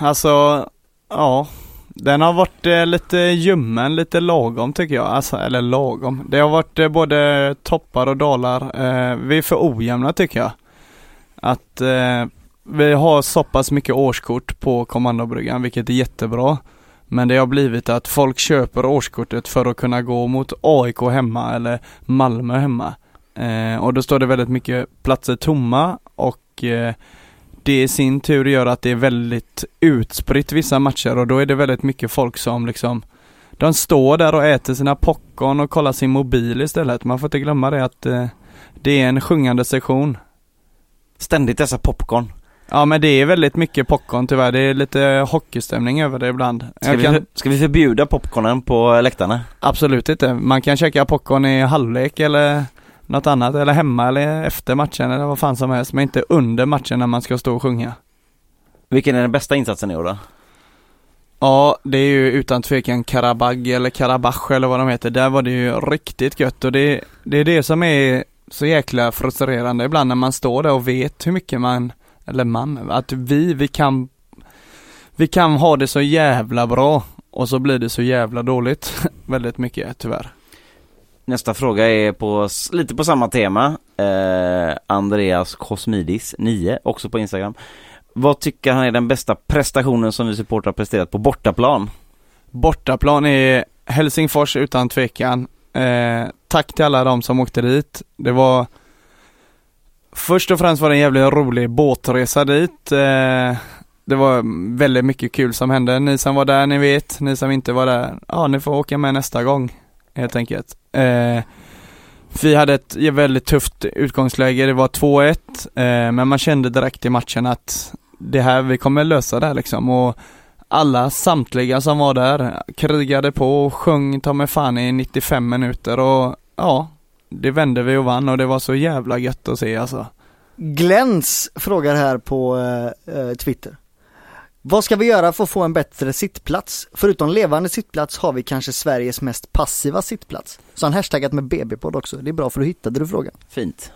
alltså, ja. Den har varit eh, lite ljummen, lite lagom tycker jag. Alltså, eller lagom. Det har varit eh, både toppar och dalar. Eh, vi är för ojämna tycker jag. Att eh, vi har så pass mycket årskort på kommandobryggan, vilket är jättebra. Men det har blivit att folk köper årskortet för att kunna gå mot AIK hemma eller Malmö hemma. Eh, och då står det väldigt mycket platser tomma och eh, det i sin tur gör att det är väldigt utspritt vissa matcher och då är det väldigt mycket folk som liksom De står där och äter sina popcorn och kollar sin mobil istället. Man får inte glömma det att eh, det är en sjungande sektion. Ständigt dessa popcorn. Ja men det är väldigt mycket popcorn tyvärr. Det är lite hockeystämning över det ibland. Ska, vi, kan, för- ska vi förbjuda popcornen på läktarna? absolut inte. Man kan käka popcorn i halvlek eller något annat eller hemma eller efter matchen eller vad fan som helst. Men inte under matchen när man ska stå och sjunga. Vilken är den bästa insatsen i år då? Ja, det är ju utan tvekan Karabag eller Karabach eller vad de heter. Där var det ju riktigt gött och det, det är det som är så jäkla frustrerande ibland när man står där och vet hur mycket man, eller man, att vi, vi kan vi kan ha det så jävla bra och så blir det så jävla dåligt väldigt mycket tyvärr. Nästa fråga är på, lite på samma tema. Eh, Andreas Kosmidis, 9, också på Instagram. Vad tycker han är den bästa prestationen som vi supportrar presterat på bortaplan? Bortaplan är Helsingfors utan tvekan. Eh, tack till alla de som åkte dit. Det var Först och främst var det en jävligt rolig båtresa dit. Eh, det var väldigt mycket kul som hände. Ni som var där, ni vet. Ni som inte var där, ja ni får åka med nästa gång. Helt enkelt. Eh, vi hade ett väldigt tufft utgångsläge. Det var 2-1. Eh, men man kände direkt i matchen att det här, vi kommer lösa det här liksom. Och alla, samtliga som var där, krigade på och sjöng ta mig fan i 95 minuter och ja, det vände vi och vann och det var så jävla gött att se alltså. Gläns frågar här på eh, eh Twitter. Vad ska vi göra för att få en bättre sittplats? Förutom levande sittplats har vi kanske Sveriges mest passiva sittplats. Så han hashtaggat med BB-podd också. Det är bra för då hittade du frågan. Fint.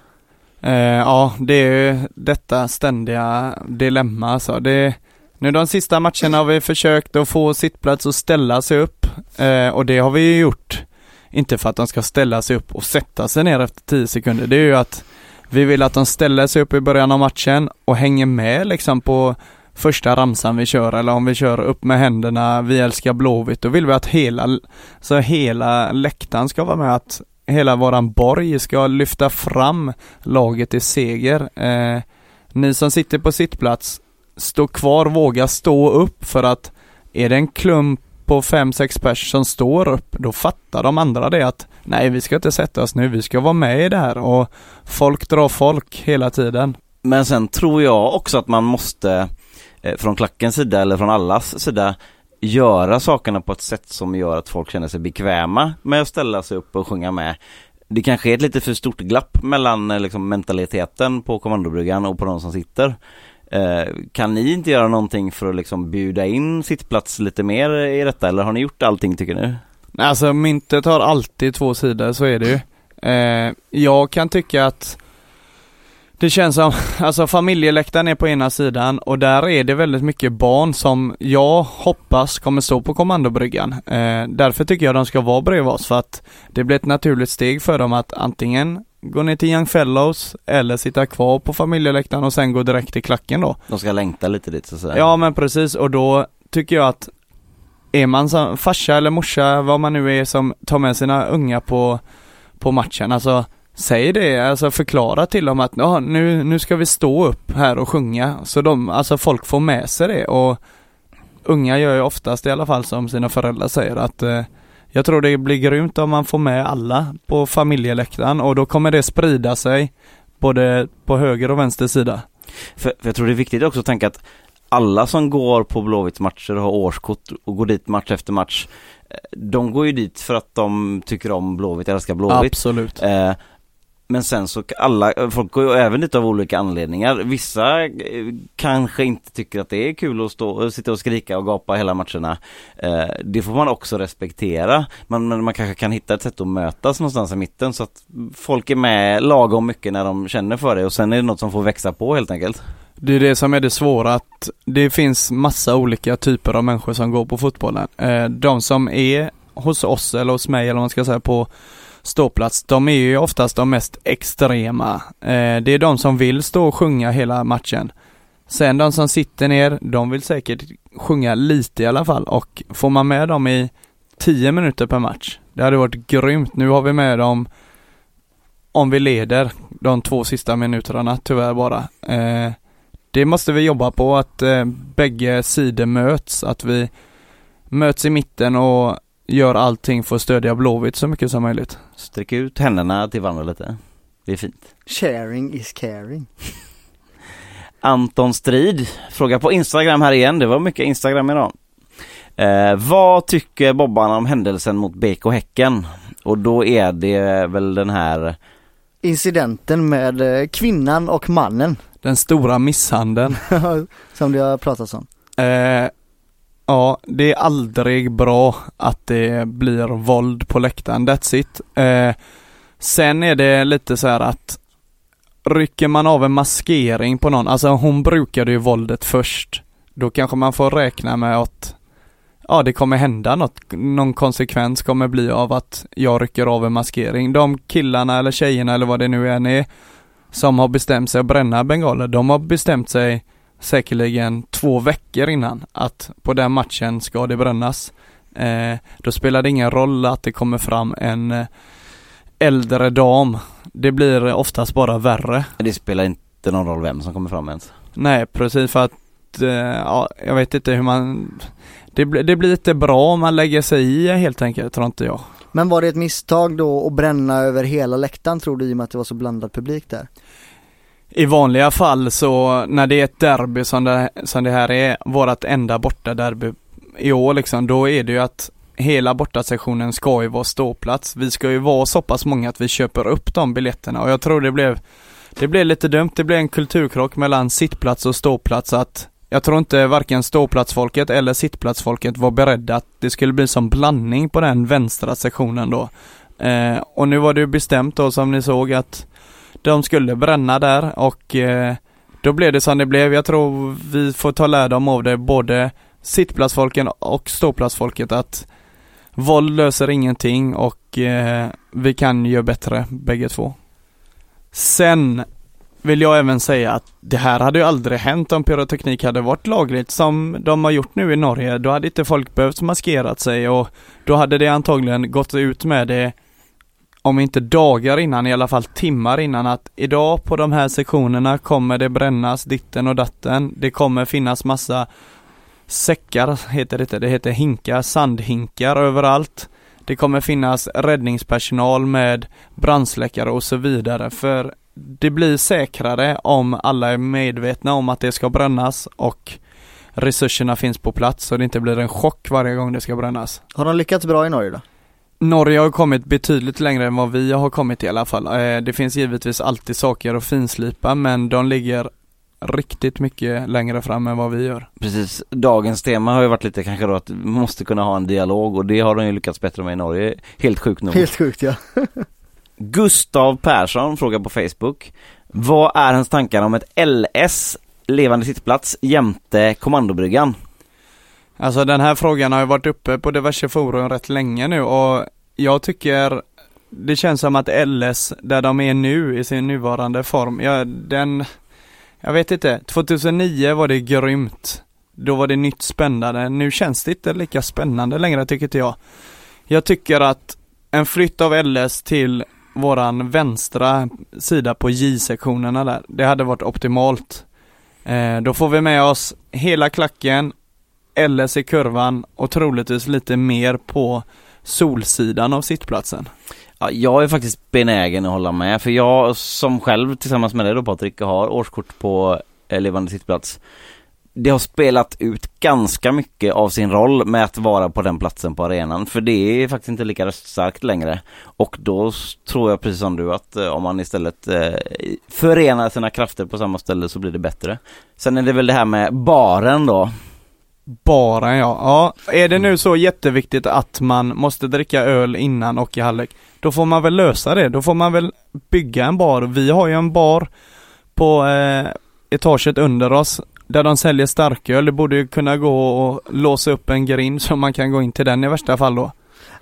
Eh, ja, det är ju detta ständiga dilemma alltså. Det, nu de sista matcherna har vi försökt att få sittplats och ställa sig upp eh, och det har vi ju gjort. Inte för att de ska ställa sig upp och sätta sig ner efter 10 sekunder. Det är ju att vi vill att de ställer sig upp i början av matchen och hänger med liksom på första ramsan vi kör eller om vi kör upp med händerna, vi älskar Blåvitt, då vill vi att hela, så hela läktaren ska vara med, att hela våran borg ska lyfta fram laget i seger. Eh, ni som sitter på sittplats, stå kvar, våga stå upp för att är det en klump på 5-6 pers som står upp, då fattar de andra det att nej, vi ska inte sätta oss nu, vi ska vara med i det här och folk drar folk hela tiden. Men sen tror jag också att man måste Eh, från klackens sida eller från allas sida göra sakerna på ett sätt som gör att folk känner sig bekväma med att ställa sig upp och sjunga med. Det kanske är ett lite för stort glapp mellan eh, liksom, mentaliteten på kommandobryggan och på de som sitter. Eh, kan ni inte göra någonting för att liksom bjuda in sittplats lite mer i detta eller har ni gjort allting tycker ni? Alltså myntet har alltid två sidor, så är det ju. Eh, jag kan tycka att det känns som, alltså familjeläktaren är på ena sidan och där är det väldigt mycket barn som jag hoppas kommer stå på kommandobryggan. Eh, därför tycker jag de ska vara bredvid oss för att det blir ett naturligt steg för dem att antingen gå ner till Young Fellows eller sitta kvar på familjeläktaren och sen gå direkt till klacken då. De ska längta lite dit så att säga. Ja men precis och då tycker jag att är man som farsa eller morsa, vad man nu är som tar med sina unga på, på matchen, alltså säg det, alltså förklara till dem att ja, nu, nu ska vi stå upp här och sjunga, så de, alltså folk får med sig det och unga gör ju oftast i alla fall som sina föräldrar säger att eh, jag tror det blir grymt om man får med alla på familjeläktaren och då kommer det sprida sig både på höger och vänster sida. För, för jag tror det är viktigt också att tänka att alla som går på Blåvitts matcher och har årskort och går dit match efter match eh, De går ju dit för att de tycker om Blåvitt, älskar Blåvitt Absolut. eh, men sen så alla, folk går ju även dit av olika anledningar. Vissa eh, kanske inte tycker att det är kul att stå och sitta och skrika och gapa hela matcherna. Eh, det får man också respektera. Men, men man kanske kan hitta ett sätt att mötas någonstans i mitten så att folk är med lagom mycket när de känner för det och sen är det något som får växa på helt enkelt. Det är det som är det svåra att det finns massa olika typer av människor som går på fotbollen. Eh, de som är hos oss eller hos mig eller vad man ska säga på ståplats, de är ju oftast de mest extrema. Eh, det är de som vill stå och sjunga hela matchen. Sen de som sitter ner, de vill säkert sjunga lite i alla fall och får man med dem i 10 minuter per match, det hade varit grymt. Nu har vi med dem om vi leder de två sista minuterna tyvärr bara. Eh, det måste vi jobba på att eh, bägge sidor möts, att vi möts i mitten och gör allting för att stödja Blåvitt så mycket som möjligt. Sträck ut händerna till varandra lite. Det är fint. Sharing is caring. Anton Strid frågar på Instagram här igen. Det var mycket Instagram idag. Eh, vad tycker Bobban om händelsen mot BK Häcken? Och då är det väl den här Incidenten med eh, kvinnan och mannen. Den stora misshandeln. som det har pratats om. Eh, ja, det är aldrig bra att det blir våld på läktaren, that's it. Eh, sen är det lite så här att rycker man av en maskering på någon, alltså hon brukade ju våldet först. Då kanske man får räkna med att ja, det kommer hända något, någon konsekvens kommer bli av att jag rycker av en maskering. De killarna eller tjejerna eller vad det nu än är som har bestämt sig att bränna bengaler, de har bestämt sig säkerligen två veckor innan att på den matchen ska det brännas. Eh, då spelar det ingen roll att det kommer fram en eh, äldre dam. Det blir oftast bara värre. Det spelar inte någon roll vem som kommer fram ens. Nej, precis för att eh, ja, jag vet inte hur man det, blir det blir inte bra om man lägger sig i helt enkelt, tror inte jag. Men var det ett misstag då att bränna över hela läktaren tror du i och med att det var så blandad publik där? I vanliga fall så när det är ett derby som det, som det här är, vårat enda borta derby i år liksom, då är det ju att hela bortasektionen ska ju vara ståplats. Vi ska ju vara så pass många att vi köper upp de biljetterna och jag tror det blev det blev lite dumt. Det blev en kulturkrock mellan sittplats och ståplats att jag tror inte varken ståplatsfolket eller sittplatsfolket var beredda att det skulle bli som blandning på den vänstra sektionen då. Eh, och nu var det ju bestämt då som ni såg att de skulle bränna där och eh, då blev det som det blev. Jag tror vi får ta lärdom av det både sittplatsfolken och ståplatsfolket att våld löser ingenting och eh, vi kan göra bättre bägge två. Sen vill jag även säga att det här hade ju aldrig hänt om pyroteknik hade varit lagligt som de har gjort nu i Norge. Då hade inte folk behövt maskerat sig och då hade det antagligen gått ut med det om inte dagar innan, i alla fall timmar innan att idag på de här sektionerna kommer det brännas ditten och datten. Det kommer finnas massa säckar, heter det inte, det heter hinkar, sandhinkar överallt. Det kommer finnas räddningspersonal med brandsläckare och så vidare för det blir säkrare om alla är medvetna om att det ska brännas och resurserna finns på plats så det inte blir en chock varje gång det ska brännas. Har de lyckats bra i Norge då? Norge har kommit betydligt längre än vad vi har kommit i alla fall. Eh, det finns givetvis alltid saker att finslipa men de ligger riktigt mycket längre fram än vad vi gör. Precis, dagens tema har ju varit lite kanske då att vi måste kunna ha en dialog och det har de ju lyckats bättre med i Norge. Helt sjukt nog. Helt sjukt ja. Gustav Persson frågar på Facebook. Vad är hans tankar om ett LS, levande sittplats, jämte kommandobryggan? Alltså den här frågan har ju varit uppe på diverse forum rätt länge nu och jag tycker det känns som att LS, där de är nu i sin nuvarande form, ja den, jag vet inte, 2009 var det grymt. Då var det nytt spännande. Nu känns det inte lika spännande längre tycker inte jag. Jag tycker att en flytt av LS till våran vänstra sida på J-sektionerna där, det hade varit optimalt. Eh, då får vi med oss hela klacken, LS i kurvan och troligtvis lite mer på solsidan av sittplatsen. Ja, jag är faktiskt benägen att hålla med för jag som själv tillsammans med dig då Patrik har årskort på eh, levande sittplats det har spelat ut ganska mycket av sin roll med att vara på den platsen på arenan. För det är faktiskt inte lika röststarkt längre. Och då tror jag precis som du att eh, om man istället eh, förenar sina krafter på samma ställe så blir det bättre. Sen är det väl det här med baren då. Bara ja. Ja, är det nu så jätteviktigt att man måste dricka öl innan och i halvlek, då får man väl lösa det. Då får man väl bygga en bar. Vi har ju en bar på eh, etaget under oss där de säljer starköl. Det borde ju kunna gå och låsa upp en grind så man kan gå in till den i värsta fall då.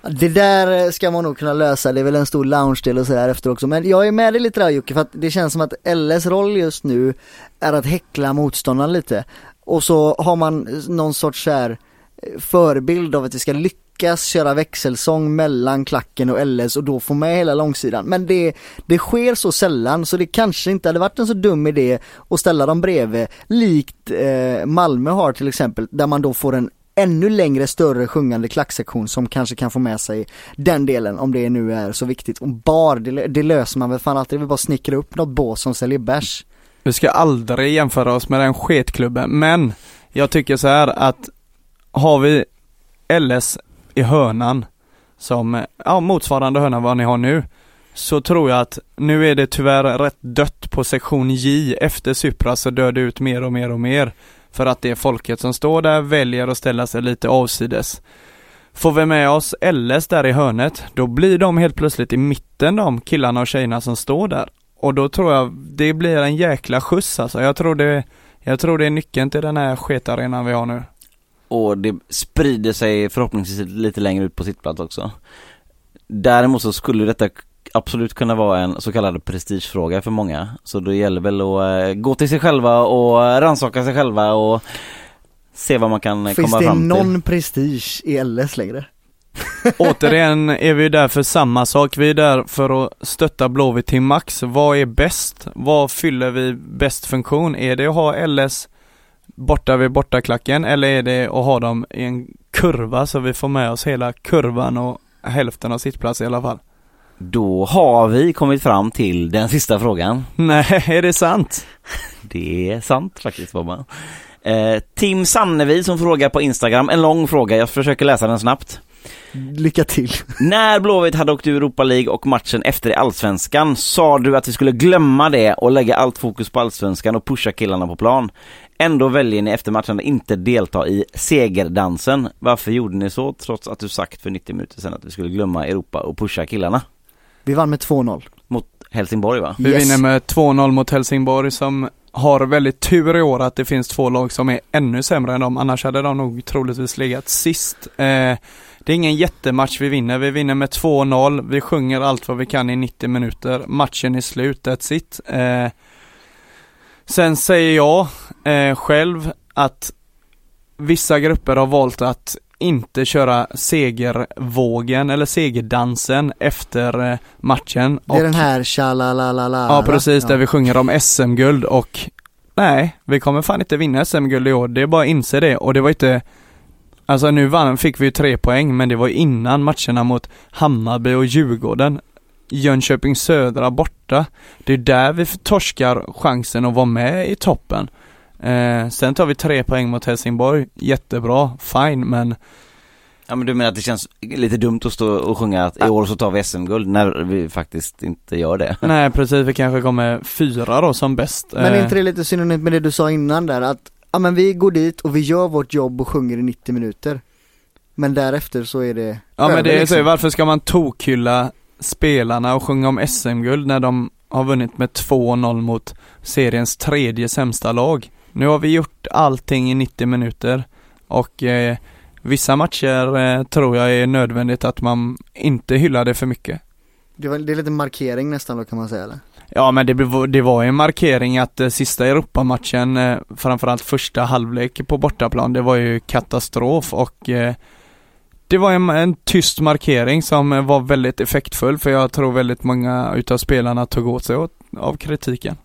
Det där ska man nog kunna lösa, det är väl en stor lounge-del och sådär efter också. Men jag är med dig lite där Jocke, för att det känns som att LS roll just nu är att häckla motståndaren lite. Och så har man någon sorts så här eh, förebild av att vi ska lyckas köra växelsång mellan klacken och LS och då få med hela långsidan. Men det, det sker så sällan så det kanske inte hade varit en så dum idé att ställa dem bredvid likt eh, Malmö har till exempel där man då får en ännu längre större sjungande klacksektion som kanske kan få med sig den delen om det nu är så viktigt. Och bar, det, det löser man väl fan alltid, det är väl bara snickra upp något bås som säljer bärs. Vi ska aldrig jämföra oss med den sketklubben, men jag tycker så här att har vi LS i hörnan som, ja motsvarande hörna vad ni har nu, så tror jag att nu är det tyvärr rätt dött på sektion J. Efter Supra så dör det ut mer och mer och mer. För att det är folket som står där väljer att ställa sig lite avsides. Får vi med oss LS där i hörnet, då blir de helt plötsligt i mitten de killarna och tjejerna som står där. Och då tror jag det blir en jäkla skjuts alltså. Jag tror det, jag tror det är nyckeln till den här sketarenan vi har nu. Och det sprider sig förhoppningsvis lite längre ut på sittplats också. Däremot så skulle detta absolut kunna vara en så kallad prestigefråga för många. Så då gäller väl att eh, gå till sig själva och rannsaka sig själva och se vad man kan Finns komma det fram till. någon prestige i LS längre? Återigen är vi där för samma sak. Vi är där för att stötta Blåvitt till max. Vad är bäst? Vad fyller vi bäst funktion? Är det att ha LS borta vid bortaklacken eller är det att ha dem i en kurva så vi får med oss hela kurvan och hälften av sittplats i alla fall? Då har vi kommit fram till den sista frågan. Nej, är det sant? Det är sant faktiskt Bobban. Eh, Tim Sannevi som frågar på Instagram, en lång fråga, jag försöker läsa den snabbt. Lycka till. När Blåvitt hade åkt ur Europa League och matchen efter i Allsvenskan sa du att vi skulle glömma det och lägga allt fokus på Allsvenskan och pusha killarna på plan. Ändå väljer ni efter matchen att inte delta i segerdansen. Varför gjorde ni så trots att du sagt för 90 minuter sedan att vi skulle glömma Europa och pusha killarna? Vi vann med 2-0. Mot Helsingborg va? Vi Yes. vinner med 2-0 mot Helsingborg som har väldigt tur i år att det finns två lag som är ännu sämre än dem. Annars hade de nog troligtvis legat sist. Eh, det är ingen jättematch vi vinner. Vi vinner med 2-0. Vi sjunger allt vad vi kan i 90 minuter. Matchen är slut, that's it. Eh, sen säger jag eh, själv att vissa grupper har valt att inte köra segervågen eller segerdansen efter eh, matchen. Det är den här tjalalalala. Ja precis, där ja. vi sjunger om SM-guld och nej, vi kommer fan inte vinna SM-guld i år. Det är bara att inse det och det var inte Alltså nu vann, fick vi ju tre poäng men det var innan matcherna mot Hammarby och Djurgården. Jönköping Södra borta. Det är där vi torskar chansen att vara med i toppen. Eh, sen tar vi tre poäng mot Helsingborg, jättebra, fine men Ja men du menar att det känns lite dumt att stå och sjunga att i år så tar vi SM-guld när vi faktiskt inte gör det. nej precis, vi kanske kommer fyra då som bäst. Men är Eh, inte det lite synonymt med det du sa innan där att ja men vi går dit och vi gör vårt jobb och sjunger i 90 minuter. Men därefter så är det Ja men det är över, så, liksom. varför ska man tokhylla spelarna och sjunga om SM-guld när de har vunnit med 2-0 mot seriens tredje sämsta lag? Nu har vi gjort allting i 90 minuter och eh, vissa matcher eh, tror jag är nödvändigt att man inte hyllar det för mycket. det, var, det är lite markering nästan då kan man säga eller? Ja men det, blev- det var ju en markering att eh, sista Europamatchen, eh, framförallt första halvlek på bortaplan, det var ju katastrof och eh, det var en, en tyst markering som var väldigt effektfull för jag tror väldigt många utav spelarna tog åt sig åt, av kritiken.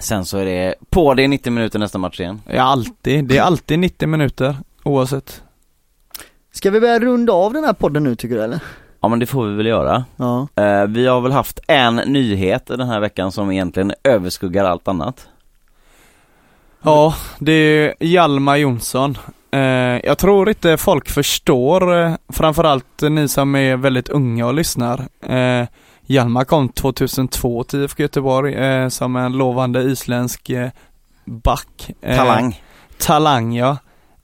Sen så är det på det i 90 minuter nästa match igen. Ja alltid, det är alltid 90 minuter oavsett. Ska vi börja runda av den här podden nu tycker du eller? Ja men det får vi väl göra. Ja. Eh, vi har väl haft en nyhet den här veckan som egentligen överskuggar allt annat. Ja, det är Hjalmar Jonsson. Eh, jag tror inte folk förstår, eh, framförallt ni som är väldigt unga och lyssnar. Eh, Hjalmar kom 2002 till IFK Göteborg eh, som en lovande isländsk eh, back. Eh, Talang. Talang ja.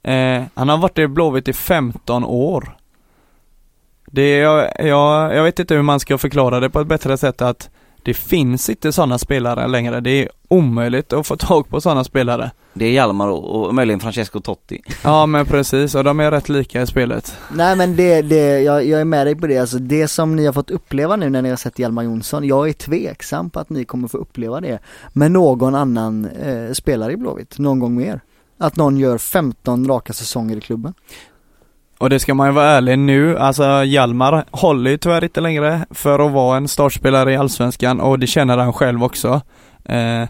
Eh, han har varit i Blåvitt i 15 år. Det är, jag, jag, jag vet inte hur man ska förklara det på ett bättre sätt att det finns inte sådana spelare längre. Det är omöjligt att få tag på sådana spelare. Det är Hjalmar och, och möjligen Francesco Totti. Ja men precis, och de är rätt lika i spelet. Nej men det, det jag, jag är med dig på det, alltså det som ni har fått uppleva nu när ni har sett Hjalmar Jonsson, jag är tveksam på att ni kommer få uppleva det med någon annan eh, spelare i Blåvitt, någon gång mer. Att någon gör 15 raka säsonger i klubben. Och det ska man ju vara ärlig nu, alltså Hjalmar håller ju tyvärr inte längre för att vara en startspelare i Allsvenskan och det känner han själv också. Eh,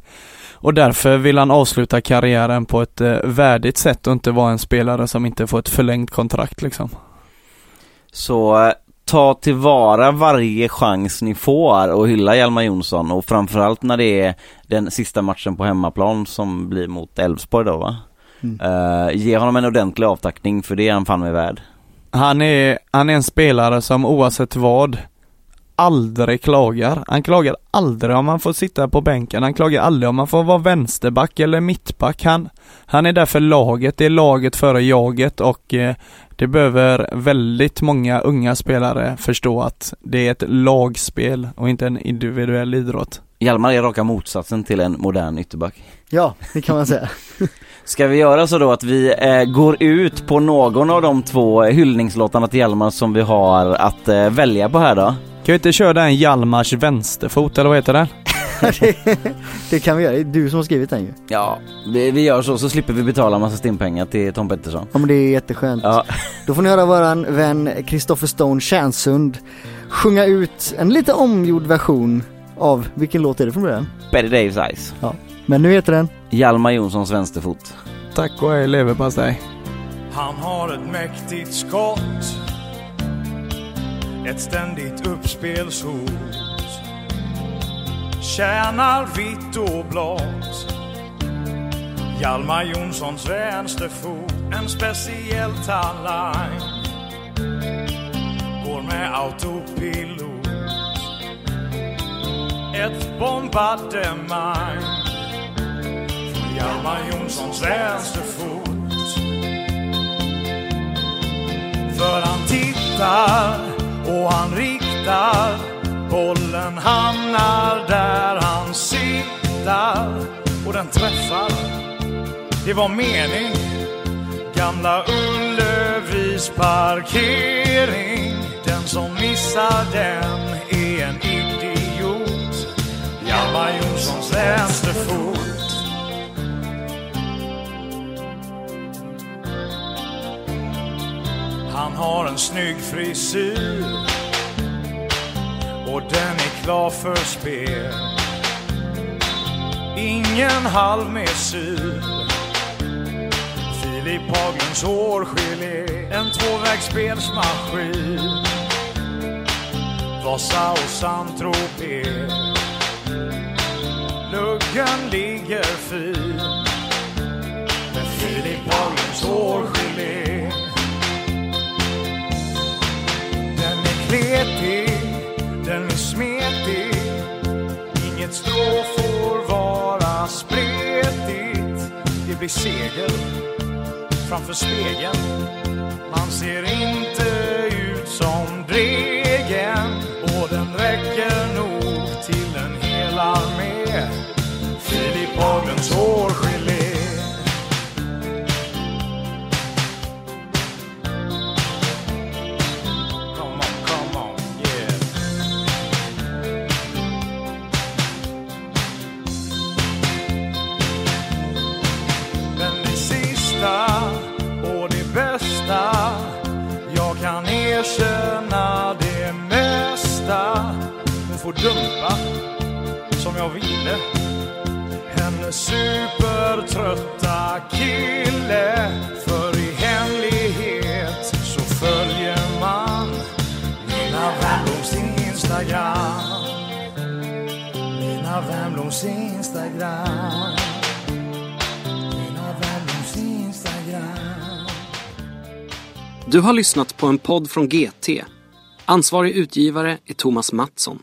och därför vill han avsluta karriären på ett eh, värdigt sätt och inte vara en spelare som inte får ett förlängt kontrakt liksom. Så eh, ta tillvara varje chans ni får och hylla Hjalmar Jonsson och framförallt när det är den sista matchen på hemmaplan som blir mot Elfsborg då va? Mm. Eh, ge honom en ordentlig avtackning för det är han fan med värd. Han är, han är en spelare som oavsett vad aldrig klagar. Han klagar aldrig om han får sitta på bänken. Han klagar aldrig om han får vara vänsterback eller mittback. Han, han är där för laget. Det är laget före jaget och eh, det behöver väldigt många unga spelare förstå att det är ett lagspel och inte en individuell idrott. Hjalmar är raka motsatsen till en modern ytterback. Ja, det kan man säga. Ska vi göra så då att vi eh, går ut på någon av de två hyllningslåtarna till Hjalmar som vi har att eh, välja på här då? Kan vi inte köra den Hjalmars vänsterfot eller vad heter den? det, det kan vi göra, det är du som har skrivit den ju. Ja, vi, vi gör så så slipper vi betala massa stimpengar till Tom Pettersson. Ja men det är jätteskönt. Ja, Då får ni höra våran vän Kristoffer Stone Tjärnsund sjunga ut en lite omgjord version av, vilken låt är det från början? Betty Daves Eyes. Men nu heter den Hjalmar Jonssons vänsterfot. Tack och hej leverpastej. Han har ett mäktigt skott. Ett ständigt uppspelshot. Tjänar vitt och blått. Hjalmar Jonssons vänsterfot En speciell talang. Går med autopilot. Ett bombardemang Hjalmar Jonssons vänsterfot För han tittar och han riktar. Bollen hamnar där han siktar. Och den träffar. Det var mening. Gamla Ullevis parkering. Den som missar den är en idiot. Hjalmar Jonssons vänsterfot Han har en snygg frisyr och den är klar för spel. Ingen halvmesyr. Filip Haglunds hårgelé, en tvåvägsspelsmaskin. Vasa och Saint-Tropez. Luggen ligger fin med Filip Haglunds hårgelé. Kletig, den är smetig. Inget strå får vara spretigt. Det blir segel framför spegeln. Man ser inte ut som Dregen få dumpa som jag ville. En supertrötta kille, för i hemlighet så följer man mina Wernbloms Instagram. Mina Wernbloms Instagram. Du har lyssnat på en podd från GT. Ansvarig utgivare är Thomas Mattsson.